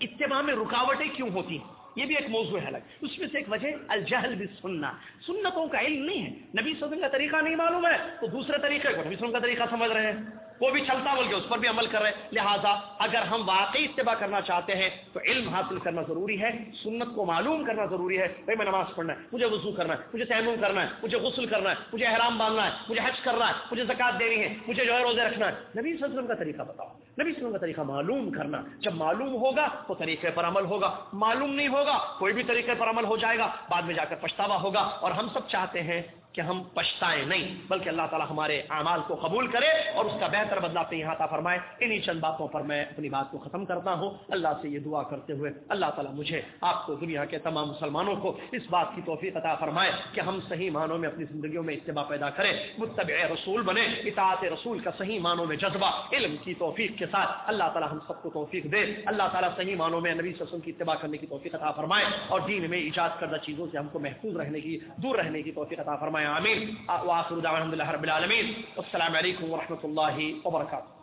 اتباع میں رکاوٹیں کیوں ہوتی ہیں؟ یہ بھی ایک موضوع ہے الگ۔ اس میں سے ایک وجہ الجہل بھی سننا سنتوں کا علم نہیں ہے۔ نبی صلی اللہ علیہ وسلم کا طریقہ نہیں معلوم ہے۔ تو دوسرے طریقے کو نبی صلی اللہ علیہ وسلم کا طریقہ سمجھ رہے ہیں۔ وہ بھی چلتا بول کے اس پر بھی عمل کر رہے ہیں۔ لہٰذا اگر ہم واقعی اتباع کرنا چاہتے ہیں، تو علم حاصل کرنا ضروری ہے، سنت کو معلوم کرنا ضروری ہے۔ بھائی، میں نماز پڑھنا ہے، مجھے وضو کرنا ہے، مجھے تیمم کرنا ہے، مجھے غسل کرنا ہے، مجھے احرام باندھنا ہے، مجھے حج کرنا ہے، مجھے زکات دینی ہے، مجھے جو ہے روزے رکھنا ہے۔ نبی صلی اللہ علیہ وسلم کا طریقہ بتاؤ۔ نبی صلی اللہ علیہ وسلم کا طریقہ معلوم کرنا۔ جب معلوم ہوگا تو طریقے پر عمل ہوگا۔ معلوم نہیں ہوگا، کوئی بھی طریقے پر عمل ہو جائے گا، بعد میں جا کر پچھتاوا ہوگا۔ اور ہم سب چاہتے ہیں کہ ہم پچھتائیں نہیں، بلکہ اللہ تعالیٰ ہمارے اعمال کو قبول کرے اور اس کا بہتر بدلا اپنے یہاں عطا فرمائے۔ انہی چند باتوں پر میں اپنی بات کو ختم کرتا ہوں۔ اللہ سے یہ دعا کرتے ہوئے اللہ تعالیٰ مجھے، آپ کو، دنیا کے تمام مسلمانوں کو اس بات کی توفیق عطا فرمائے کہ ہم صحیح معنوں میں اپنی زندگیوں میں اتباع پیدا کریں، متبع رسول بنے اطاعت رسول کا صحیح معنوں میں جذبہ، علم کی توفیق کے ساتھ اللہ تعالیٰ ہم سب کو توفیق دے۔ اللہ تعالیٰ صحیح معنوں میں نبی وسلم کی اتباع کرنے کی توفیق عطا فرمائے اور دین میں ایجاد کردہ چیزوں سے ہم کو محفوظ رہنے کی، دور رہنے کی توفیق عطا فرمائے۔ آمین. واخر دعوانا الحمد لله رب العالمين والسلام عليكم ورحمه الله وبركاته